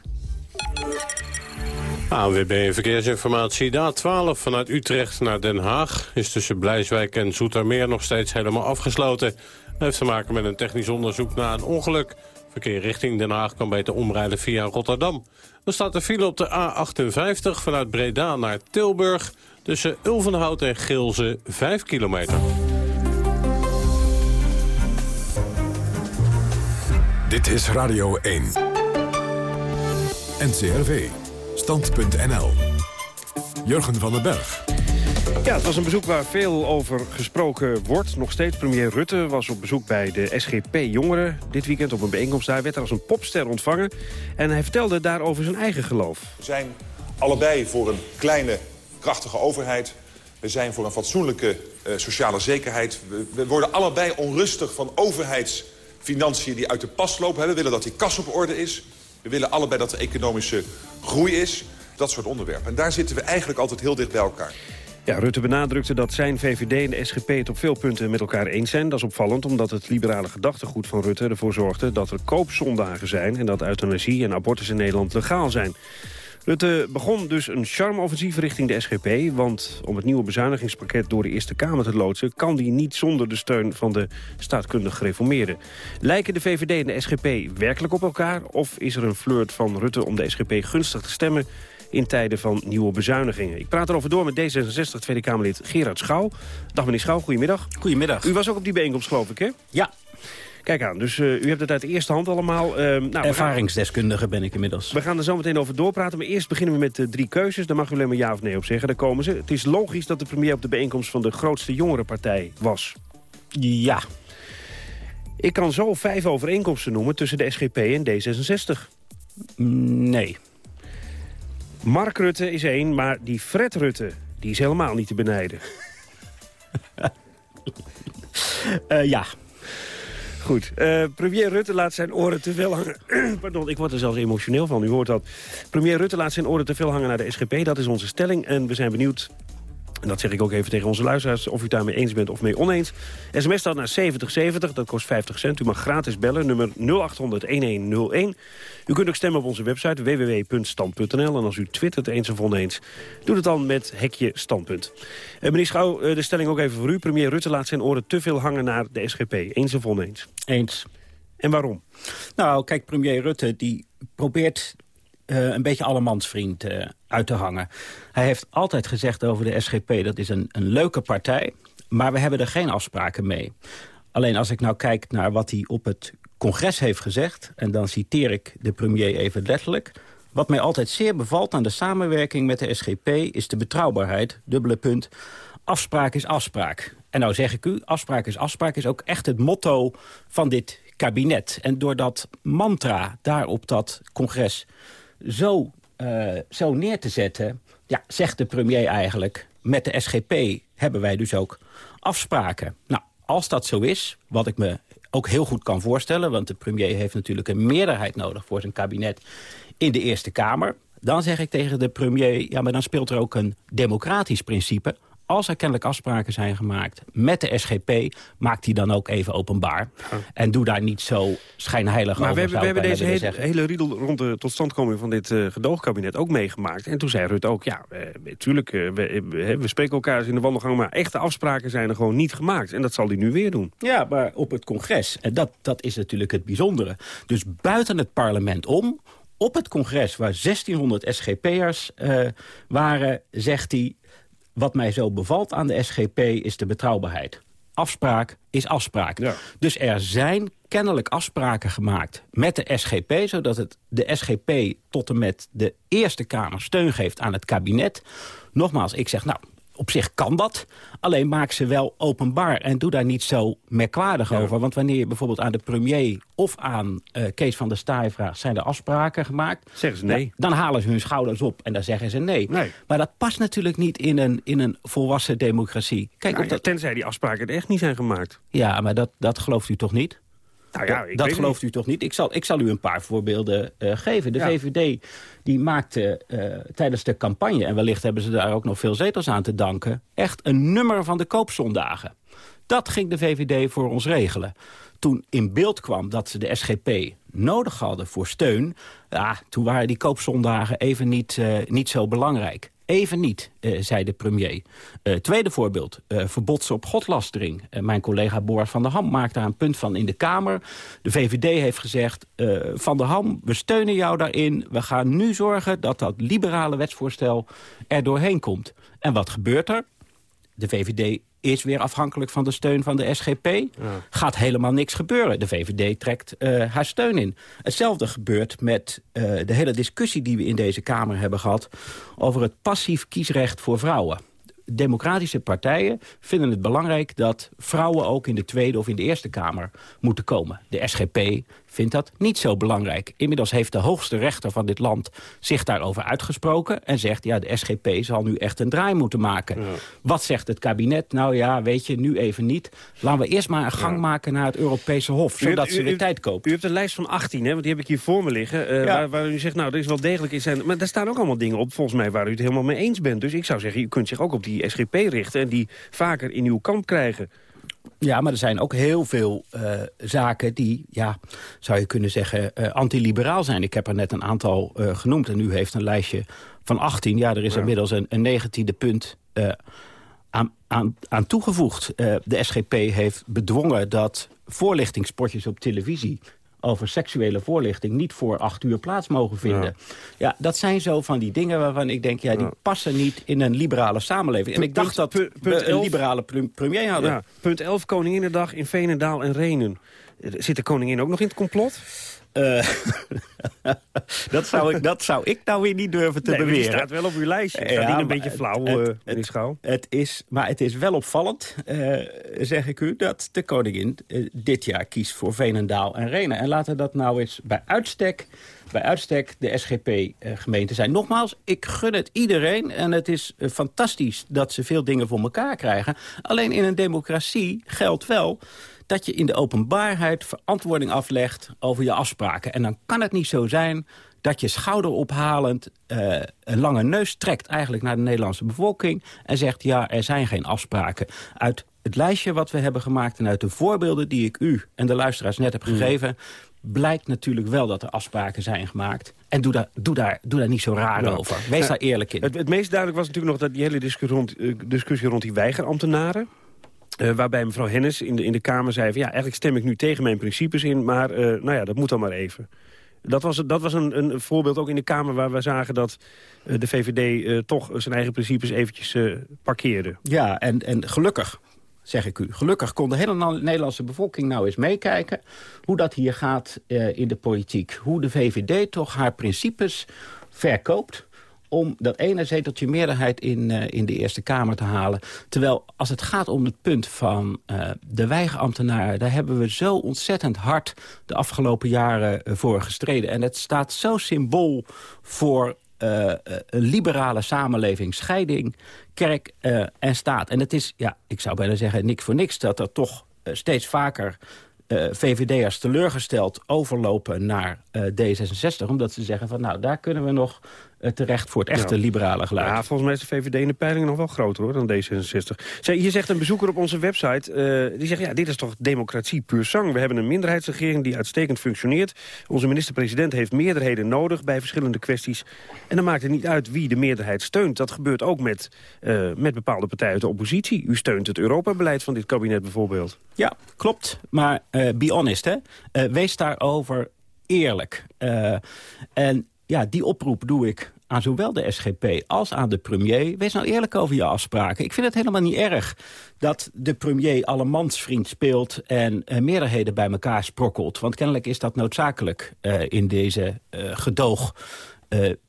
ANWB Verkeersinformatie. De A12 vanuit Utrecht naar Den Haag is tussen Blijswijk en Zoetermeer nog steeds helemaal afgesloten. Dat heeft te maken met een technisch onderzoek na een ongeluk. Verkeer richting Den Haag kan beter omrijden via Rotterdam. Er staat een file op de A58 vanuit Breda naar Tilburg... tussen Ulvenhout en Gilze 5 kilometer. Dit is Radio 1. NCRV. Stand.nl. Jurgen van den Berg. Ja, het was een bezoek waar veel over gesproken wordt. Nog steeds premier Rutte was op bezoek bij de SGP Jongeren. Dit weekend op een bijeenkomst daar werd hij als een popster ontvangen. En hij vertelde daarover zijn eigen geloof. We zijn allebei voor een kleine, krachtige overheid. We zijn voor een fatsoenlijke uh, sociale zekerheid. We, we, worden allebei onrustig van overheidsfinanciën die uit de pas lopen. We willen dat die kas op orde is. We willen allebei dat er economische groei is. Dat soort onderwerpen. En daar zitten we eigenlijk altijd heel dicht bij elkaar. Ja, Rutte benadrukte dat zijn VVD en de SGP het op veel punten met elkaar eens zijn. Dat is opvallend, omdat het liberale gedachtegoed van Rutte ervoor zorgde... dat er koopzondagen zijn en dat euthanasie en abortus in Nederland legaal zijn. Rutte begon dus een charme-offensief richting de SGP... want om het nieuwe bezuinigingspakket door de Eerste Kamer te loodsen... kan die niet zonder de steun van de staatkundig gereformeerden. Lijken de VVD en de SGP werkelijk op elkaar... of is er een flirt van Rutte om de SGP gunstig te stemmen in tijden van nieuwe bezuinigingen. Ik praat erover door met D66 Tweede Kamerlid Gerard Schouw. Dag meneer Schouw, goedemiddag. Goedemiddag. U was ook op die bijeenkomst geloof ik, hè? Ja. Kijk aan, dus uh, u hebt het uit de eerste hand allemaal. Uh, nou, Ervaringsdeskundige ben ik inmiddels. We gaan er zo meteen over doorpraten, maar eerst beginnen we met uh, drie keuzes. Daar mag u alleen maar ja of nee op zeggen, daar komen ze. Het is logisch dat de premier op de bijeenkomst van de grootste jongerenpartij was. Ja. Ik kan zo vijf overeenkomsten noemen tussen de SGP en D66. Nee. Mark Rutte is één, maar die Fred Rutte, die is helemaal niet te benijden. uh, ja. Goed. Uh, premier Rutte laat zijn oren te veel hangen... Pardon, ik word er zelfs emotioneel van, u hoort dat. Premier Rutte laat zijn oren te veel hangen naar de SGP. Dat is onze stelling en we zijn benieuwd en dat zeg ik ook even tegen onze luisteraars, of u daarmee eens bent of mee oneens. SMS staat naar 7070, dat kost 50 cent. U mag gratis bellen, nummer 0800-1101. U kunt ook stemmen op onze website www.stand.nl. En als u twittert eens of oneens, doe het dan met hekje standpunt. Uh, meneer Schouw, uh, de stelling ook even voor u. Premier Rutte laat zijn oren te veel hangen naar de SGP. Eens of oneens? Eens. En waarom? Nou, kijk, premier Rutte die probeert uh, een beetje allemansvriend uh, uit te hangen. Hij heeft altijd gezegd over de SGP... dat is een, een leuke partij, maar we hebben er geen afspraken mee. Alleen als ik nou kijk naar wat hij op het congres heeft gezegd... en dan citeer ik de premier even letterlijk... Wat mij altijd zeer bevalt aan de samenwerking met de SGP... is de betrouwbaarheid, dubbele punt. Afspraak is afspraak. En nou zeg ik u, afspraak is afspraak is ook echt het motto van dit kabinet. En door dat mantra daar op dat congres zo, uh, zo neer te zetten... Ja, zegt de premier eigenlijk, met de SGP hebben wij dus ook afspraken. Nou, als dat zo is, wat ik me ook heel goed kan voorstellen... want de premier heeft natuurlijk een meerderheid nodig voor zijn kabinet in de Eerste Kamer... dan zeg ik tegen de premier, ja, maar dan speelt er ook een democratisch principe als er kennelijk afspraken zijn gemaakt met de SGP... maakt die dan ook even openbaar. En doe daar niet zo schijnheilig maar over. Maar we hebben, deze hele, hele, riedel rond de totstandkoming van dit uh, gedoogkabinet ook meegemaakt. En toen zei Rutte ook, ja, natuurlijk, uh, we, we, spreken elkaar in de wandelgang... maar echte afspraken zijn er gewoon niet gemaakt. En dat zal hij nu weer doen. Ja, maar op het congres, en dat, dat is natuurlijk het bijzondere. Dus buiten het parlement om op het congres waar 1600 SGP'ers uh, waren, zegt hij... Wat mij zo bevalt aan de SGP is de betrouwbaarheid. Afspraak is afspraak. Ja. Dus er zijn kennelijk afspraken gemaakt met de SGP... zodat het de SGP tot en met de Eerste Kamer steun geeft aan het kabinet. Nogmaals, ik zeg, nou, op zich kan dat. Alleen maak ze wel openbaar en doe daar niet zo merkwaardig ja. over. Want wanneer je bijvoorbeeld aan de premier of aan uh, Kees van der Staaij vraagt... zijn er afspraken gemaakt? Zeggen ze nee. Dan halen ze hun schouders op en dan zeggen ze nee. nee. Maar dat past natuurlijk niet in een, in een volwassen democratie. Kijk, nou, dat... Tenzij die afspraken er echt niet zijn gemaakt. Ja, maar dat, dat gelooft u toch niet? Nou ja, dat gelooft u toch niet? Ik zal, ik zal u een paar voorbeelden uh, geven. De ja. VVD die maakte uh, tijdens de campagne... en wellicht hebben ze daar ook nog veel zetels aan te danken... echt een nummer van de koopzondagen. Dat ging de VVD voor ons regelen. Toen in beeld kwam dat ze de SGP nodig hadden voor steun... Ja, toen waren die koopzondagen even niet, uh, niet zo belangrijk. Even niet, uh, zei de premier. Uh, tweede voorbeeld, uh, verbod op godlastering. mijn collega Boris van der Ham maakt daar een punt van in de Kamer. De VVD heeft gezegd, Van der Ham, we steunen jou daarin. We gaan nu zorgen dat dat liberale wetsvoorstel er doorheen komt. En wat gebeurt er? De VVD is weer afhankelijk van de steun van de SGP. Ja. Gaat helemaal niks gebeuren. De VVD trekt uh, haar steun in. Hetzelfde gebeurt met uh, de hele discussie die we in deze Kamer hebben gehad... over het passief kiesrecht voor vrouwen. Democratische partijen vinden het belangrijk dat vrouwen ook in de Tweede of in de Eerste Kamer moeten komen. De SGP vindt dat niet zo belangrijk. Inmiddels heeft de hoogste rechter van dit land zich daarover uitgesproken... en zegt, ja, de SGP zal nu echt een draai moeten maken. Wat zegt het kabinet? Nou ja, weet je, nu even niet. Laten we eerst maar een gang maken naar het Europese Hof... zodat ze weer tijd kopen. U hebt een lijst van 18, hè, want die heb ik hier voor me liggen... Uh, waar, waar, u zegt, nou, er is wel degelijk in zijn... maar daar staan ook allemaal dingen op, volgens mij, waar u het helemaal mee eens bent. Dus ik zou zeggen, u kunt zich ook op die SGP richten... en die vaker in uw kamp krijgen. Ja, maar er zijn ook heel veel uh, zaken die, ja, zou je kunnen zeggen, uh, antiliberaal zijn. Ik heb er net een aantal uh, genoemd en u heeft een lijstje van 18. Ja, er is ja. inmiddels een, een negentiende punt aan, aan, aan, toegevoegd. de SGP heeft bedwongen dat voorlichtingspotjes op televisie over seksuele voorlichting niet voor acht uur plaats mogen vinden. Ja, ja dat zijn zo van die dingen waarvan ik denk... ja, die passen niet in een liberale samenleving. En ik dacht dat we een liberale premier hadden. Ja, punt 11, Koninginnedag in Veenendaal en Renen. Zit de koningin ook nog in het complot? Uh, dat, zou ik, dat zou ik nou weer niet durven te nee, beweren. Die staat wel op uw lijstje. Het ja, een beetje flauw, het, uh, meneer Schouw. Het is, maar het is wel opvallend, uh, zeg ik u... dat de koningin dit jaar kiest voor Veenendaal en Renen. En laten dat nou eens bij uitstek, bij uitstek de SGP-gemeente zijn. Nogmaals, ik gun het iedereen. En het is fantastisch dat ze veel dingen voor elkaar krijgen. Alleen in een democratie geldt wel dat je in de openbaarheid verantwoording aflegt over je afspraken. En dan kan het niet zo zijn dat je schouderophalend uh, een lange neus trekt eigenlijk naar de Nederlandse bevolking... en zegt, ja, er zijn geen afspraken. Uit het lijstje wat we hebben gemaakt en uit de voorbeelden die ik u en de luisteraars net heb gegeven... blijkt natuurlijk wel dat er afspraken zijn gemaakt. En doe daar, doe daar, doe daar niet zo raar over. Wees ja, daar eerlijk in. Het, het, meest duidelijk was natuurlijk nog dat die hele discussie rond, uh, discussie rond die weigerambtenaren... Uh, waarbij mevrouw Hennis in de, in de Kamer zei... Van, ja, eigenlijk stem ik nu tegen mijn principes in... maar uh, nou ja, dat moet dan maar even. Dat was, dat was een, een voorbeeld ook in de Kamer waar we zagen dat uh, de VVD toch zijn eigen principes eventjes parkeerde. Ja, en, en gelukkig, zeg ik u. Gelukkig kon de hele Nederlandse bevolking nou eens meekijken... hoe dat hier gaat in de politiek. Hoe de VVD toch haar principes verkoopt om dat ene zeteltje meerderheid in, uh, in de Eerste Kamer te halen. Terwijl als het gaat om het punt van uh, de weigerambtenaren... daar hebben we zo ontzettend hard de afgelopen jaren uh, voor gestreden. En het staat zo symbool voor een liberale samenleving, scheiding, kerk en staat. En het is, ja, ik zou bijna zeggen, niks voor niks... dat er toch steeds vaker VVD'ers teleurgesteld overlopen naar uh, D66. Omdat ze zeggen van nou, daar kunnen we nog terecht voor het echte ja. liberale geluid. Ja, volgens mij is de VVD in de peilingen nog wel groter hoor dan D66. Zij, hier zegt een bezoeker op onze website, die zegt ja, dit is toch democratie puur zang. We hebben een minderheidsregering die uitstekend functioneert. Onze minister-president heeft meerderheden nodig bij verschillende kwesties. En dan maakt het niet uit wie de meerderheid steunt. Dat gebeurt ook met, met bepaalde partijen uit de oppositie. U steunt het Europabeleid van dit kabinet bijvoorbeeld. Ja, klopt. Maar uh, be honest, hè. Wees daarover eerlijk. En ja, die oproep doe ik aan zowel de SGP als aan de premier. Wees nou eerlijk over je afspraken. Ik vind het helemaal niet erg dat de premier allemansvriend speelt... en uh, meerderheden bij elkaar sprokkelt. Want kennelijk is dat noodzakelijk uh, in deze uh, gedoog...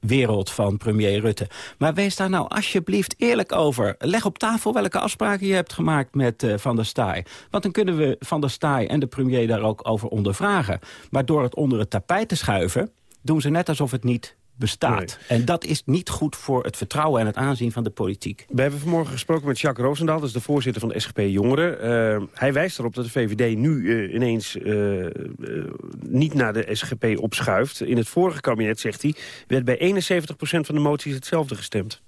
Wereld van premier Rutte. Maar wees daar nou alsjeblieft eerlijk over. Leg op tafel welke afspraken je hebt gemaakt met Van der Staaij. Want dan kunnen we Van der Staaij en de premier daar ook over ondervragen. Maar door het onder het tapijt te schuiven... doen ze net alsof het niet bestaat. Nee. En dat is niet goed voor het vertrouwen en het aanzien van de politiek. We hebben vanmorgen gesproken met Jacques Roosendaal, dat is de voorzitter van de SGP Jongeren. Uh, hij wijst erop dat de VVD nu uh, ineens uh, niet naar de SGP opschuift. In het vorige kabinet, zegt hij, werd bij 71% van de moties hetzelfde gestemd.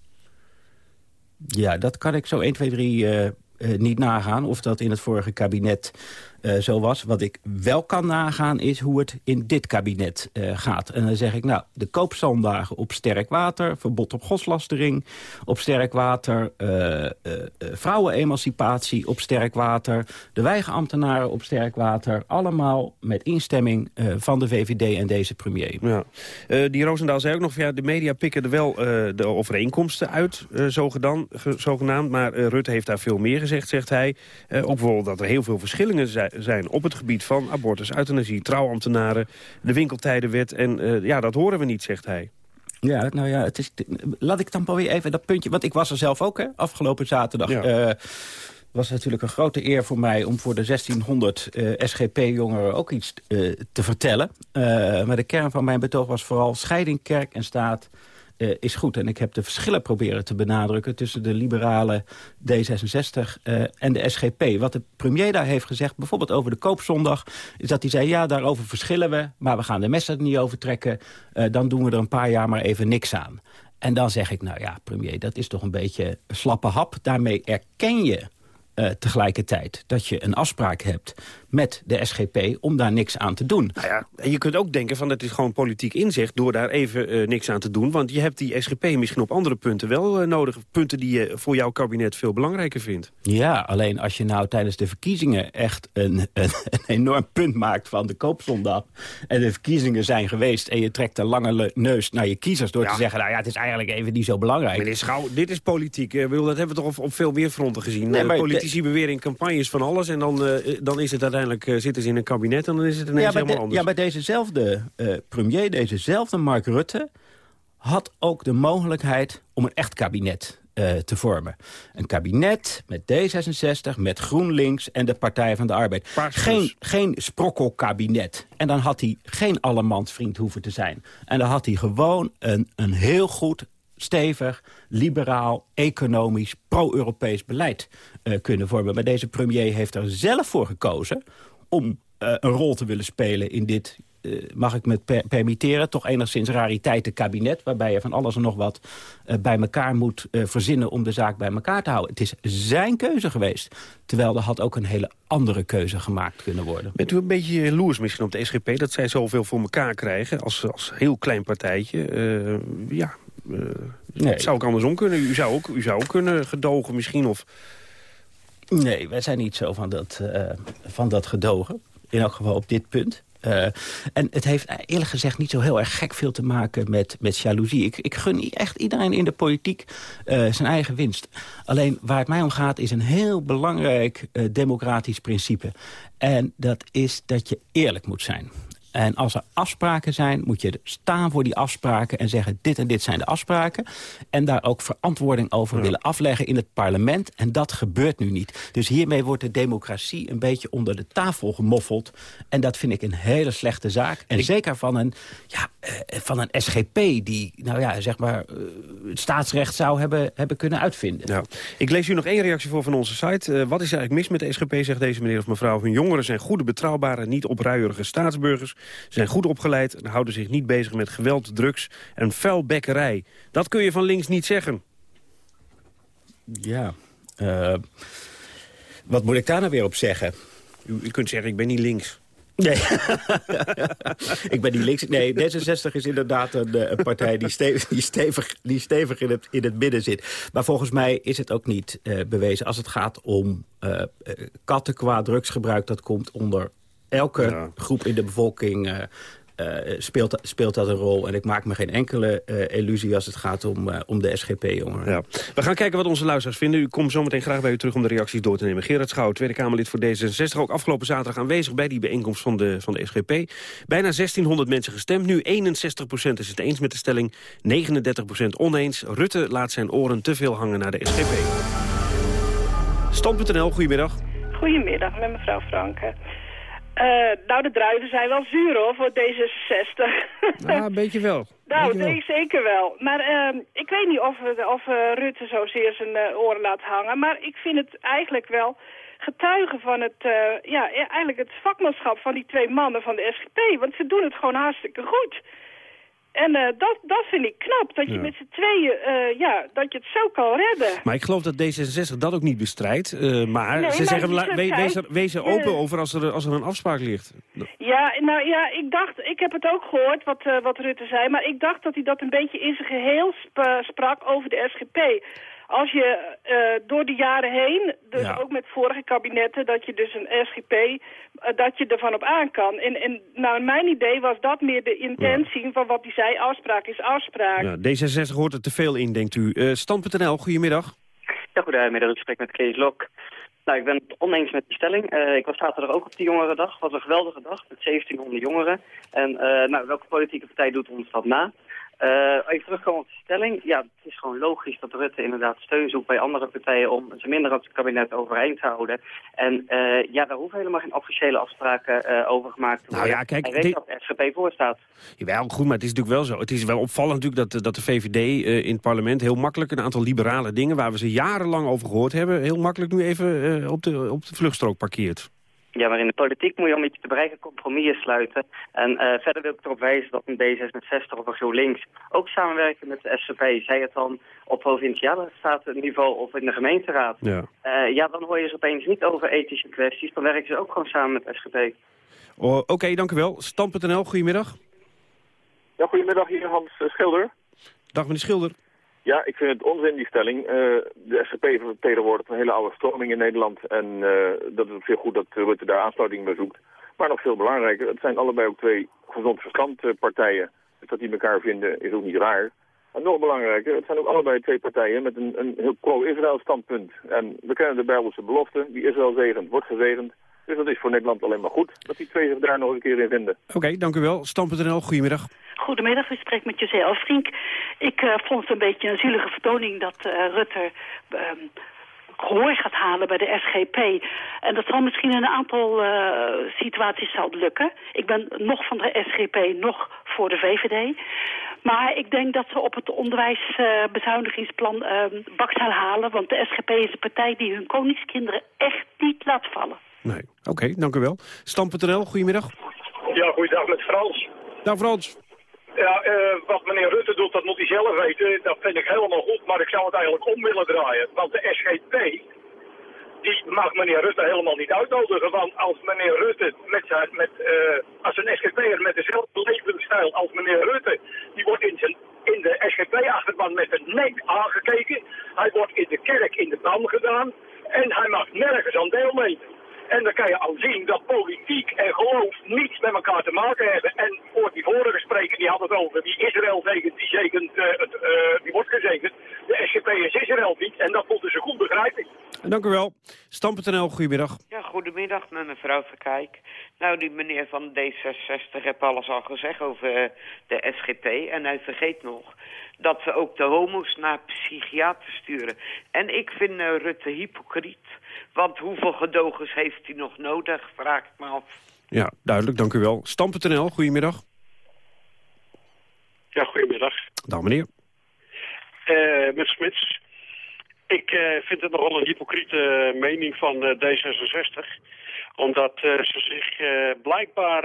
Ja, dat kan ik zo 1, 2, 3 niet nagaan. Of dat in het vorige kabinet uh, zo was. Wat ik wel kan nagaan is hoe het in dit kabinet uh, gaat. En dan zeg ik, nou, de koopzondagen op sterk water... verbod op goslastering op sterk water... Uh, vrouwenemancipatie op sterk water... de weigerambtenaren op sterk water... allemaal met instemming van de VVD en deze premier. Ja. die Roosendaal zei ook nog, ja, de media pikken er wel de overeenkomsten uit, zogenaamd. Maar Rutte heeft daar veel meer gezegd, zegt hij. ook bijvoorbeeld dat er heel veel verschillingen zijn zijn op het gebied van abortus, euthanasie, trouwambtenaren, de winkeltijdenwet. En uh, ja, dat horen we niet, zegt hij. Ja, nou ja, het is, laat ik dan weer even dat puntje... want ik was er zelf ook, hè, afgelopen zaterdag. Ja. Uh, was natuurlijk een grote eer voor mij... om voor de 1600 SGP-jongeren ook iets te vertellen. maar de kern van mijn betoog was vooral scheiding kerk en staat uh, is goed. En ik heb de verschillen proberen te benadrukken... tussen de liberale D66 uh, en de SGP. Wat de premier daar heeft gezegd, bijvoorbeeld over de koopzondag... is dat hij zei, ja, daarover verschillen we... maar we gaan de messen er niet over trekken. Uh, dan doen we er een paar jaar maar even niks aan. En dan zeg ik, nou ja, premier, dat is toch een beetje slappe hap. Daarmee erken je tegelijkertijd dat je een afspraak hebt met de SGP om daar niks aan te doen. Nou ja, en je kunt ook denken van het is gewoon politiek inzicht... door daar even uh, niks aan te doen. Want je hebt die SGP misschien op andere punten wel uh, nodig. Punten die je voor jouw kabinet veel belangrijker vindt. Ja, alleen als je nou tijdens de verkiezingen echt een, een, een enorm punt maakt van de koopzondag... en de verkiezingen zijn geweest en je trekt een lange neus naar je kiezers... door Ja. te zeggen, nou ja, het is eigenlijk even niet zo belangrijk. Meneer Schouw, dit is politiek. Ik bedoel, dat hebben we toch op, op veel meer fronten gezien. Nee, Eh, maar Politici beweren in campagnes van alles... en dan, eh, dan is het uiteindelijk, eh, zitten ze in een kabinet... en dan is het ineens ja, helemaal de- anders. ja, maar dezezelfde eh, premier, dezezelfde Mark Rutte... had ook de mogelijkheid om een echt kabinet eh, te vormen. Een kabinet met D66, met GroenLinks en de Partij van de Arbeid. Geen, geen sprokkelkabinet. En dan had hij geen allemansvriend hoeven te zijn. En dan had hij gewoon een, een heel goed stevig, liberaal, economisch, pro-Europees beleid eh, kunnen vormen. Maar deze premier heeft er zelf voor gekozen om eh, een rol te willen spelen in dit, eh, mag ik me per- permitteren, toch enigszins rariteitenkabinet, waarbij je van alles en nog wat bij elkaar moet verzinnen om de zaak bij elkaar te houden. Het is zijn keuze geweest, terwijl er had ook een hele andere keuze gemaakt kunnen worden. Bent u een beetje jaloers misschien op de SGP... dat zij zoveel voor elkaar krijgen als, als heel klein partijtje? Ja, eh, Nee. zou ik andersom kunnen? U zou, ook, u zou ook kunnen gedogen misschien? Of... Nee, wij zijn niet zo van dat, eh, van dat gedogen. In elk geval op dit punt. Eh, en het heeft eerlijk gezegd niet zo heel erg gek veel te maken met, met jaloezie. Ik, ik gun echt iedereen in de politiek eh, zijn eigen winst. Alleen waar het mij om gaat is een heel belangrijk eh, democratisch principe. En dat is dat je eerlijk moet zijn. En als er afspraken zijn, moet je staan voor die afspraken... en zeggen, dit en dit zijn de afspraken. En daar ook verantwoording over willen afleggen in het parlement. En dat gebeurt nu niet. Dus hiermee wordt de democratie een beetje onder de tafel gemoffeld. En dat vind ik een hele slechte zaak. En zeker van een, ja, eh, van een SGP die, nou ja, zeg maar... eh, het staatsrecht zou hebben, hebben kunnen uitvinden. Ik lees u nog één reactie voor van onze site. Eh, wat is eigenlijk mis met de SGP, zegt deze meneer of mevrouw. Hun jongeren zijn goede, betrouwbare, niet opruierige staatsburgers. Ze zijn goed opgeleid en houden zich niet bezig met geweld, drugs en vuilbekkerij. Dat kun je van links niet zeggen. Ja, eh, wat moet ik daar nou weer op zeggen? U, u kunt zeggen, ik ben niet links. Nee, ik ben niet links. Nee, D66 is inderdaad een, eh, een partij die stevig, die stevig, die stevig in, het, in het midden zit. Maar volgens mij is het ook niet eh, bewezen als het gaat om katten qua drugsgebruik. Dat komt onder elke groep in de bevolking... eh, eh, speelt, dat- speelt dat een rol. En ik maak me geen enkele eh, illusie als het gaat om, eh, om de SGP-jongeren. Ja. We gaan kijken wat onze luisteraars vinden. U komt zometeen graag bij u terug om de reacties door te nemen. Gerard Schouw, Tweede Kamerlid voor D66. Ook afgelopen zaterdag aanwezig bij die bijeenkomst van de, van de SGP. Bijna 1600 mensen gestemd. Nu 61% is het eens met de stelling. 39% oneens. Rutte laat zijn oren te veel hangen naar de SGP. Stand.nl, goedemiddag. Goedemiddag, met mevrouw Franke. Eh, nou, de druiven zijn wel zuur hoor, voor D66. Ja, een beetje wel. nou, Beetje wel. nee, zeker wel. Maar eh, ik weet niet of, of eh, Rutte zozeer zijn eh, oren laat hangen. Maar ik vind het eigenlijk wel getuigen van het, ja, ja, eigenlijk het vakmanschap van die twee mannen van de SGP. Want ze doen het gewoon hartstikke goed. En eh, dat, dat vind ik knap, dat je Ja. met z'n tweeën, eh, ja, dat je het zo kan redden. Maar ik geloof dat D66 dat ook niet bestrijdt. eh, maar Nee, ze maar zeggen, we- wees, er, wees open over als er, als er een afspraak ligt. Ja, nou ja, ik dacht, ik heb het ook gehoord wat, wat Rutte zei, maar ik dacht dat hij dat een beetje in zijn geheel sp- sprak over de SGP. Als je eh, door de jaren heen, dus Ja. ook met vorige kabinetten, dat je dus een SGP, eh, dat je ervan op aan kan. En, en nou, mijn idee was dat meer de intentie van wat hij zei, afspraak is afspraak. Ja, D66 hoort er te veel in, denkt u. Eh Stand.nl, goedemiddag. Ja, goedemiddag. Ik spreek met Kees Lok. Nou, ik ben het oneens met de stelling. Eh, ik was zaterdag ook op die jongerendag. Het was een geweldige dag met 1700 jongeren. En eh, nou, welke politieke partij doet ons dat na? Eh, even terugkomen op de stelling. Ja, het is gewoon logisch dat Rutte inderdaad steun zoekt bij andere partijen om ze minder op het kabinet overeind te houden. En eh, ja, daar hoeven helemaal geen officiële afspraken eh, over gemaakt te worden. Nou ja, kijk, Hij weet dit- dat de SGP voor staat. Jawel, goed, maar het is natuurlijk wel zo. Het is wel opvallend natuurlijk dat, dat de VVD in het parlement heel makkelijk... een aantal liberale dingen waar we ze jarenlang over gehoord hebben... heel makkelijk nu even op, de, op de vluchtstrook parkeert. Ja, maar in de politiek moet je om iets te bereiken compromissen sluiten. En eh, verder wil ik erop wijzen dat een D66 of een GroenLinks ook samenwerken met de SCP. Zij het dan op provinciale statenniveau of in de gemeenteraad. Ja. Eh, ja, dan hoor je ze opeens niet over ethische kwesties. Dan werken ze ook gewoon samen met de SGP. Oh, Oké, dank u wel. Stam.nl, goedemiddag. Ja, goedemiddag, hier Hans eh, Schilder. Dag meneer Schilder. Ja, ik vind het onzin die stelling. Eh, de SGP vertegenwoordigt een hele oude stroming in Nederland. En eh, dat is op zich goed dat Rutte daar aansluiting bij zoekt. Maar nog veel belangrijker, het zijn allebei ook twee gezond verstand partijen. Dus dat die elkaar vinden is ook niet raar. En nog belangrijker, het zijn ook allebei twee partijen met een, een heel pro-Israël standpunt. En we kennen de Bijbelse belofte, die Israël zegent, wordt gezegend. Dus dat is voor Nederland alleen maar goed, dat die twee zich daar nog een keer in vinden. Oké, dank u wel. Stam.nl, goedemiddag. Goedemiddag, u spreekt met José Elfrink. Ik eh, vond het een beetje een zielige vertoning dat eh, Rutte ehm, gehoor gaat halen bij de SGP. En dat zal misschien in een aantal eh, situaties zal lukken. Ik ben nog van de SGP, nog voor de VVD. Maar ik denk dat ze op het onderwijsbezuinigingsplan uh, bakzeil halen. Want de SGP is een partij die hun koningskinderen echt niet laat vallen. Nee, oké, dank u wel. Stam.nl, goedemiddag. Ja, goeiedag met Frans. Nou Frans. Ja, eh, wat meneer Rutte doet, dat moet hij zelf weten. Dat vind ik helemaal goed, maar ik zou het eigenlijk om willen draaien. Want de SGP, die mag meneer Rutte helemaal niet uitnodigen. Want als meneer Rutte, met zijn, met, eh, als een SGP'er met dezelfde levensstijl als meneer Rutte, die wordt in, zijn, in de SGP-achterban met een nek aangekeken. Hij wordt in de kerk in de dam gedaan en hij mag nergens aan deelnemen. En dan kan je al zien dat politiek en geloof niets met elkaar te maken hebben. En voor die vorige spreker, die had het over wie Israël zegent, die, zegent, eh, het, eh, die wordt gezegend. De SGP is Israël niet en dat moeten ze goed begrijpen. Dank u wel. Stam.nl, goedemiddag. Ja, goedemiddag met mevrouw Verkijk. Nou, die meneer van D66 heeft alles al gezegd over eh, de SGP. En hij vergeet nog dat we ook de homo's naar psychiater sturen. En ik vind eh, Rutte hypocriet. Want hoeveel gedogers heeft hij nog nodig, vraag ik me af. Ja, duidelijk, dank u wel. Stam.nl, goedemiddag. Ja, goedemiddag. Dag meneer. Eh met Smits. Ik eh, vind het nogal een hypocriete mening van eh, D66. Omdat eh, ze zich eh, blijkbaar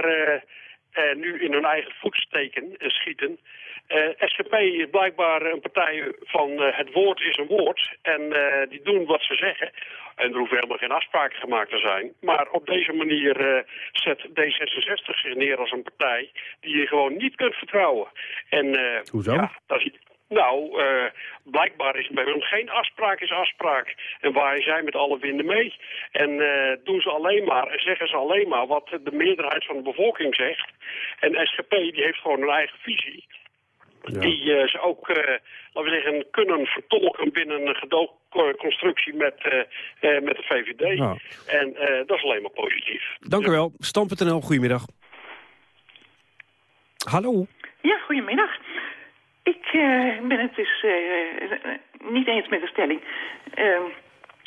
eh, eh, nu in hun eigen voet steken en schieten. Eh, SGP is blijkbaar een partij van eh, het woord is een woord. En eh, die doen wat ze zeggen. En er hoeven helemaal geen afspraken gemaakt te zijn. Maar op deze manier eh, zet D66 zich neer als een partij die je gewoon niet kunt vertrouwen. En, eh, Hoezo? Ja, dat is, nou, eh, blijkbaar is bij hun geen afspraak is afspraak. En waar zij met alle winden mee. En eh, doen ze alleen maar, en zeggen ze alleen maar wat de meerderheid van de bevolking zegt. En SGP die heeft gewoon een eigen visie. Die eh, ze ook, eh, laten we zeggen, kunnen vertolken binnen een gedoogconstructie met, eh, eh, met de VVD. Ja. En eh, dat is alleen maar positief. Dank u wel. Stam.nl, goedemiddag. Hallo. Ja, goedemiddag. Ik eh, ben het dus eh, niet eens met de stelling. Ehm,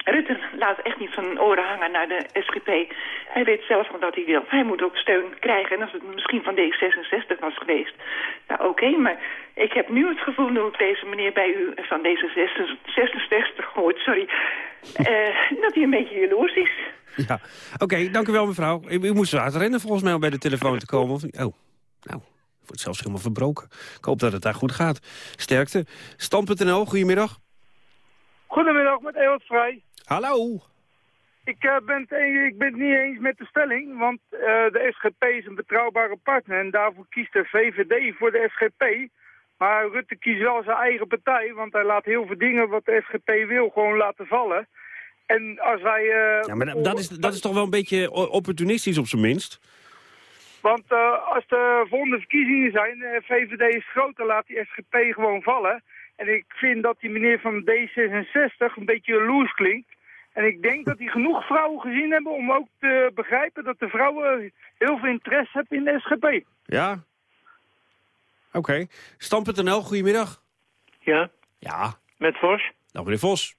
Rutte laat echt niet zijn oren hangen naar de SGP. Hij weet zelf van wat hij wil. Hij moet ook steun krijgen. En als het misschien van D66 was geweest, nou oké. maar ik heb nu het gevoel, ik deze meneer bij u van D66 hoort, sorry, eh, dat hij een beetje jaloers is. Ja, oké, dank u wel mevrouw. U, moest eruit rennen volgens mij om bij de telefoon te komen. Of- Oh, nou, wordt zelfs helemaal verbroken. Ik hoop dat het daar goed gaat. Sterkte. Stam.nl, goedemiddag. Goedemiddag, met Ewald Vrij. Hallo. Ik, eh, ben het, ik ben het niet eens met de stelling, want eh, de SGP is een betrouwbare partner en daarvoor kiest de VVD voor de SGP. Maar Rutte kiest wel zijn eigen partij, want hij laat heel veel dingen wat de SGP wil gewoon laten vallen. En als hij... eh, Ja, maar dat- is, dat is toch wel een beetje opportunistisch op zijn minst? Want eh, als de volgende verkiezingen zijn, de VVD is groot, dan laat die SGP gewoon vallen. En ik vind dat die meneer van D66 een beetje jaloers klinkt. En ik denk dat die genoeg vrouwen gezien hebben om ook te begrijpen dat de vrouwen heel veel interesse hebben in de SGP. Ja. Oké. Stam.nl, goedemiddag. Ja? Ja. Met Vos? Nou, meneer Vos.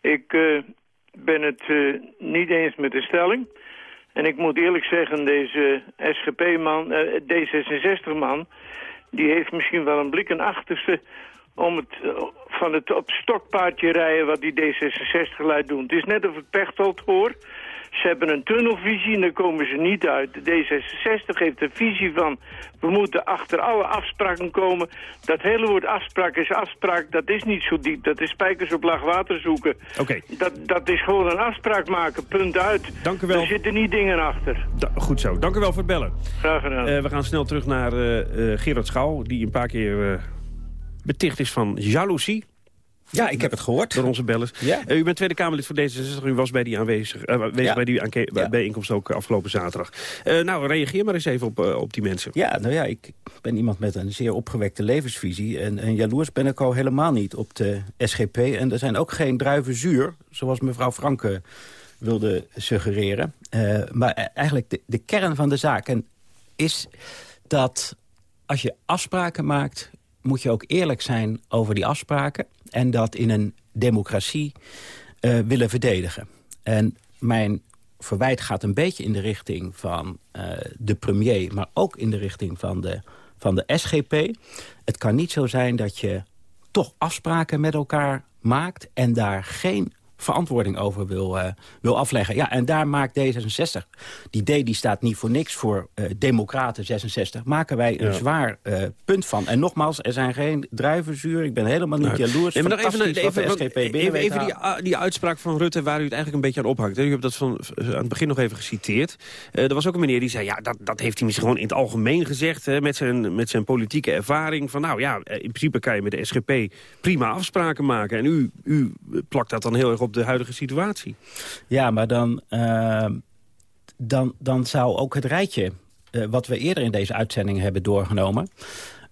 Ik eh, ben het eh, niet eens met de stelling. En ik moet eerlijk zeggen, deze SGP-man, eh, D66-man... die heeft misschien wel een blik en achterste om het eh, van het op stokpaardje rijden wat die D66 laat doen. Het is net of ik Pechtold hoor. Ze hebben een tunnelvisie en daar komen ze niet uit. De D66 heeft een visie van... we moeten achter alle afspraken komen. Dat hele woord afspraak is afspraak, dat is niet zo diep. Dat is spijkers op laag water zoeken. Oké. Dat, dat is gewoon een afspraak maken, punt uit. Dank u wel. Er zitten niet dingen achter. Da- goed zo. Dank u wel voor het bellen. Graag gedaan. Eh, we gaan snel terug naar eh, eh, Gerard Schouw, die een paar keer beticht is van jaloezie. Ja, ik heb het gehoord. Door onze bellers. Ja. Eh, u bent Tweede Kamerlid voor D66. U was bij die aanwezig, eh, aanwezig Ja. bij die aanke- Ja. bijeenkomst ook afgelopen zaterdag. Eh, nou, reageer maar eens even op, op die mensen. Ja, nou ja, ik ben iemand met een zeer opgewekte levensvisie. En, en jaloers ben ik al helemaal niet op de SGP. En er zijn ook geen druiven zuur, zoals mevrouw Franke wilde suggereren. Maar e- eigenlijk de, de kern van de zaak en is dat als je afspraken maakt... moet je ook eerlijk zijn over die afspraken. En dat in een democratie eh, willen verdedigen. En mijn verwijt gaat een beetje in de richting van eh, de premier... maar ook in de richting van de, van de SGP. Het kan niet zo zijn dat je toch afspraken met elkaar maakt... en daar geen verantwoording over wil, eh, wil afleggen. Ja, en daar maakt D66, die D die staat niet voor niks voor eh, Democraten 66... maken wij een Ja. zwaar eh, punt van. En nogmaals, er zijn geen druivenzuur. Ik ben helemaal niet Nee. jaloers. Nee, maar nog even, even, SGP die, die uitspraak van Rutte waar u het eigenlijk een beetje aan ophangt. hè. U hebt dat van, aan het begin nog even geciteerd. Er was ook een meneer die zei, ja, dat, dat heeft hij misschien gewoon in het algemeen gezegd... Hè, met, zijn, met zijn politieke ervaring. Van nou ja, in principe kan je met de SGP prima afspraken maken. En u, u plakt dat dan heel erg op de huidige situatie. Ja, maar dan, eh, dan, dan zou ook het rijtje... eh, wat we eerder in deze uitzending hebben doorgenomen...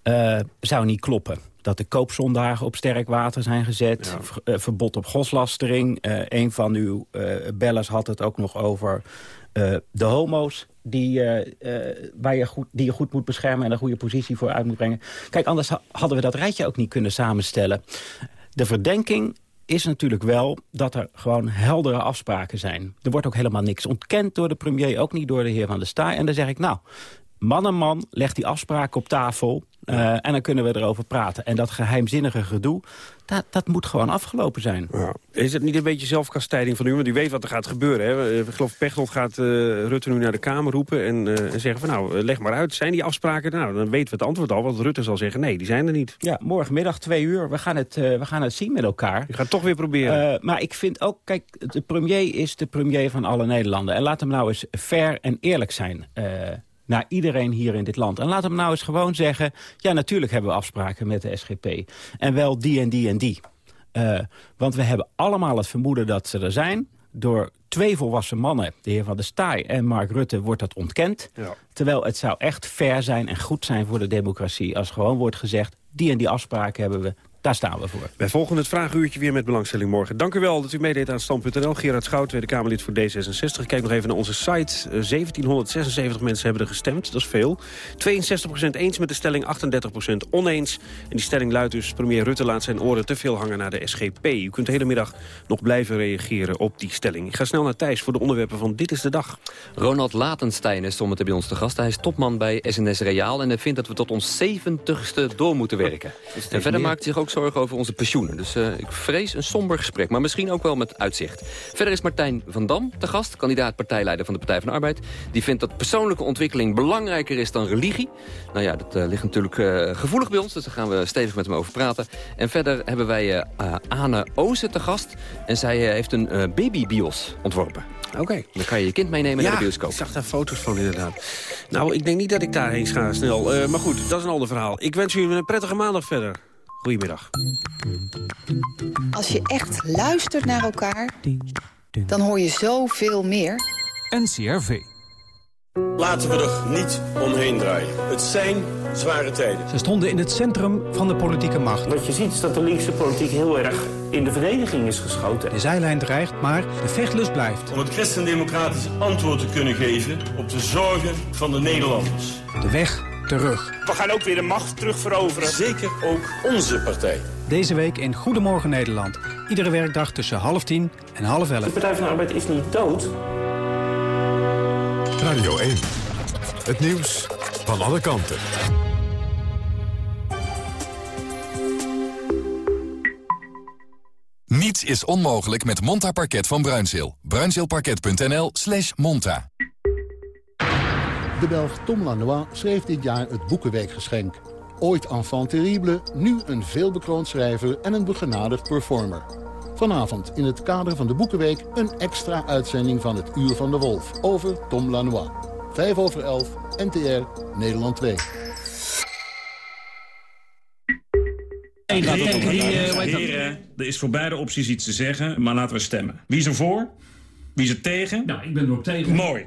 eh, zou niet kloppen. Dat de koopzondagen op sterk water zijn gezet. eh, verbod op goslastering. Eh, een van uw bellers had het ook nog over de homo's... Die, waar je goed, die je goed moet beschermen en een goede positie voor uit moet brengen. Kijk, anders ha- hadden we dat rijtje ook niet kunnen samenstellen. De verdenking is natuurlijk wel dat er gewoon heldere afspraken zijn. Er wordt ook helemaal niks ontkend door de premier, ook niet door de heer Van der Staaij. En dan zeg ik, nou, man en man, leg die afspraken op tafel... eh, en dan kunnen we erover praten. En dat geheimzinnige gedoe, dat, dat moet gewoon afgelopen zijn. Ja. Is het niet een beetje zelfkastijding van u? Want u weet wat er gaat gebeuren. Hè? Ik geloof Pechtold gaat eh, Rutte nu naar de Kamer roepen... en, eh, en zeggen van nou, eh, leg maar uit. Zijn die afspraken? Nou, dan weten we het antwoord al. Want Rutte zal zeggen nee, die zijn er niet. Ja, morgenmiddag twee uur. We gaan het, eh, we gaan het zien met elkaar. Je gaat het toch weer proberen. Eh, maar ik vind ook, kijk, de premier is de premier van alle Nederlanden. En laat hem nou eens fair en eerlijk zijn eh, naar iedereen hier in dit land. En laat hem nou eens gewoon zeggen... ja, natuurlijk hebben we afspraken met de SGP. En wel die en die en die. Eh, want we hebben allemaal het vermoeden dat ze er zijn. Door twee volwassen mannen, de heer Van der Staaij en Mark Rutte, wordt dat ontkend. Ja. Terwijl het zou echt fair zijn en goed zijn voor de democratie... als gewoon wordt gezegd, die en die afspraken hebben we, daar staan we voor. Wij volgen het vraaguurtje weer met belangstelling morgen. Dank u wel dat u meedeed aan Stand.nl. Gerard Schout, Tweede Kamerlid voor D66. Kijk nog even naar onze site. Eh, 1776 mensen hebben er gestemd, dat is veel. 62% eens met de stelling, 38% oneens. En die stelling luidt dus... premier Rutte laat zijn oren te veel hangen naar de SGP. U kunt de hele middag nog blijven reageren op die stelling. Ik ga snel naar Thijs voor de onderwerpen van Dit is de Dag. Ronald Latenstein is zometeen bij ons te gast. Hij is topman bij SNS Reaal en hij vindt dat we tot ons 70ste door moeten werken. En verder meer. maakt hij zich ook zorgen over onze pensioenen. Dus eh, ik vrees een somber gesprek, maar misschien ook wel met uitzicht. Verder is Martijn van Dam te gast, kandidaat partijleider van de Partij van de Arbeid. Die vindt dat persoonlijke ontwikkeling belangrijker is dan religie. Nou ja, dat eh, ligt natuurlijk eh, gevoelig bij ons, dus daar gaan we stevig met hem over praten. En verder hebben wij Ane Ozen te gast. En zij heeft een babybios ontworpen. Oké. Dan kan je je kind meenemen naar de bioscoop. ik zag daar foto's van inderdaad. Nou, ik denk niet dat ik daarheen ga snel. Maar goed, dat is een ander verhaal. Ik wens u een prettige maandag verder. Goedemiddag. Als je echt luistert naar elkaar, dan hoor je zoveel meer. NCRV. Laten we er niet omheen draaien. Het zijn zware tijden. Ze stonden in het centrum van de politieke macht. Wat je ziet is dat de linkse politiek heel erg in de verdediging is geschoten. De zijlijn dreigt, maar de vechtlust blijft. Om het christendemocratisch antwoord te kunnen geven op de zorgen van de Nederlanders. De weg terug. We gaan ook weer de macht terugveroveren. Zeker ook onze partij. Deze week in Goedemorgen Nederland. Iedere werkdag tussen half tien en half elf. De Partij van de Arbeid is niet dood. Radio 1. Het nieuws van alle kanten. Niets is onmogelijk met Monta Parket van Bruinzeel. Bruinzeelparket.nl slash monta. De Belg Tom Lanois schreef dit jaar het Boekenweekgeschenk. Ooit enfant terrible, nu een veelbekroond schrijver en een begenadigd performer. Vanavond in het kader van de Boekenweek een extra uitzending van het Uur van de Wolf over Tom Lanois. 5 over 11, NTR, Nederland 2. Heren, er is voor beide opties iets te zeggen, maar laten we stemmen. Wie is er voor? Wie is er tegen? Nou, ik ben er op tegen. Mooi.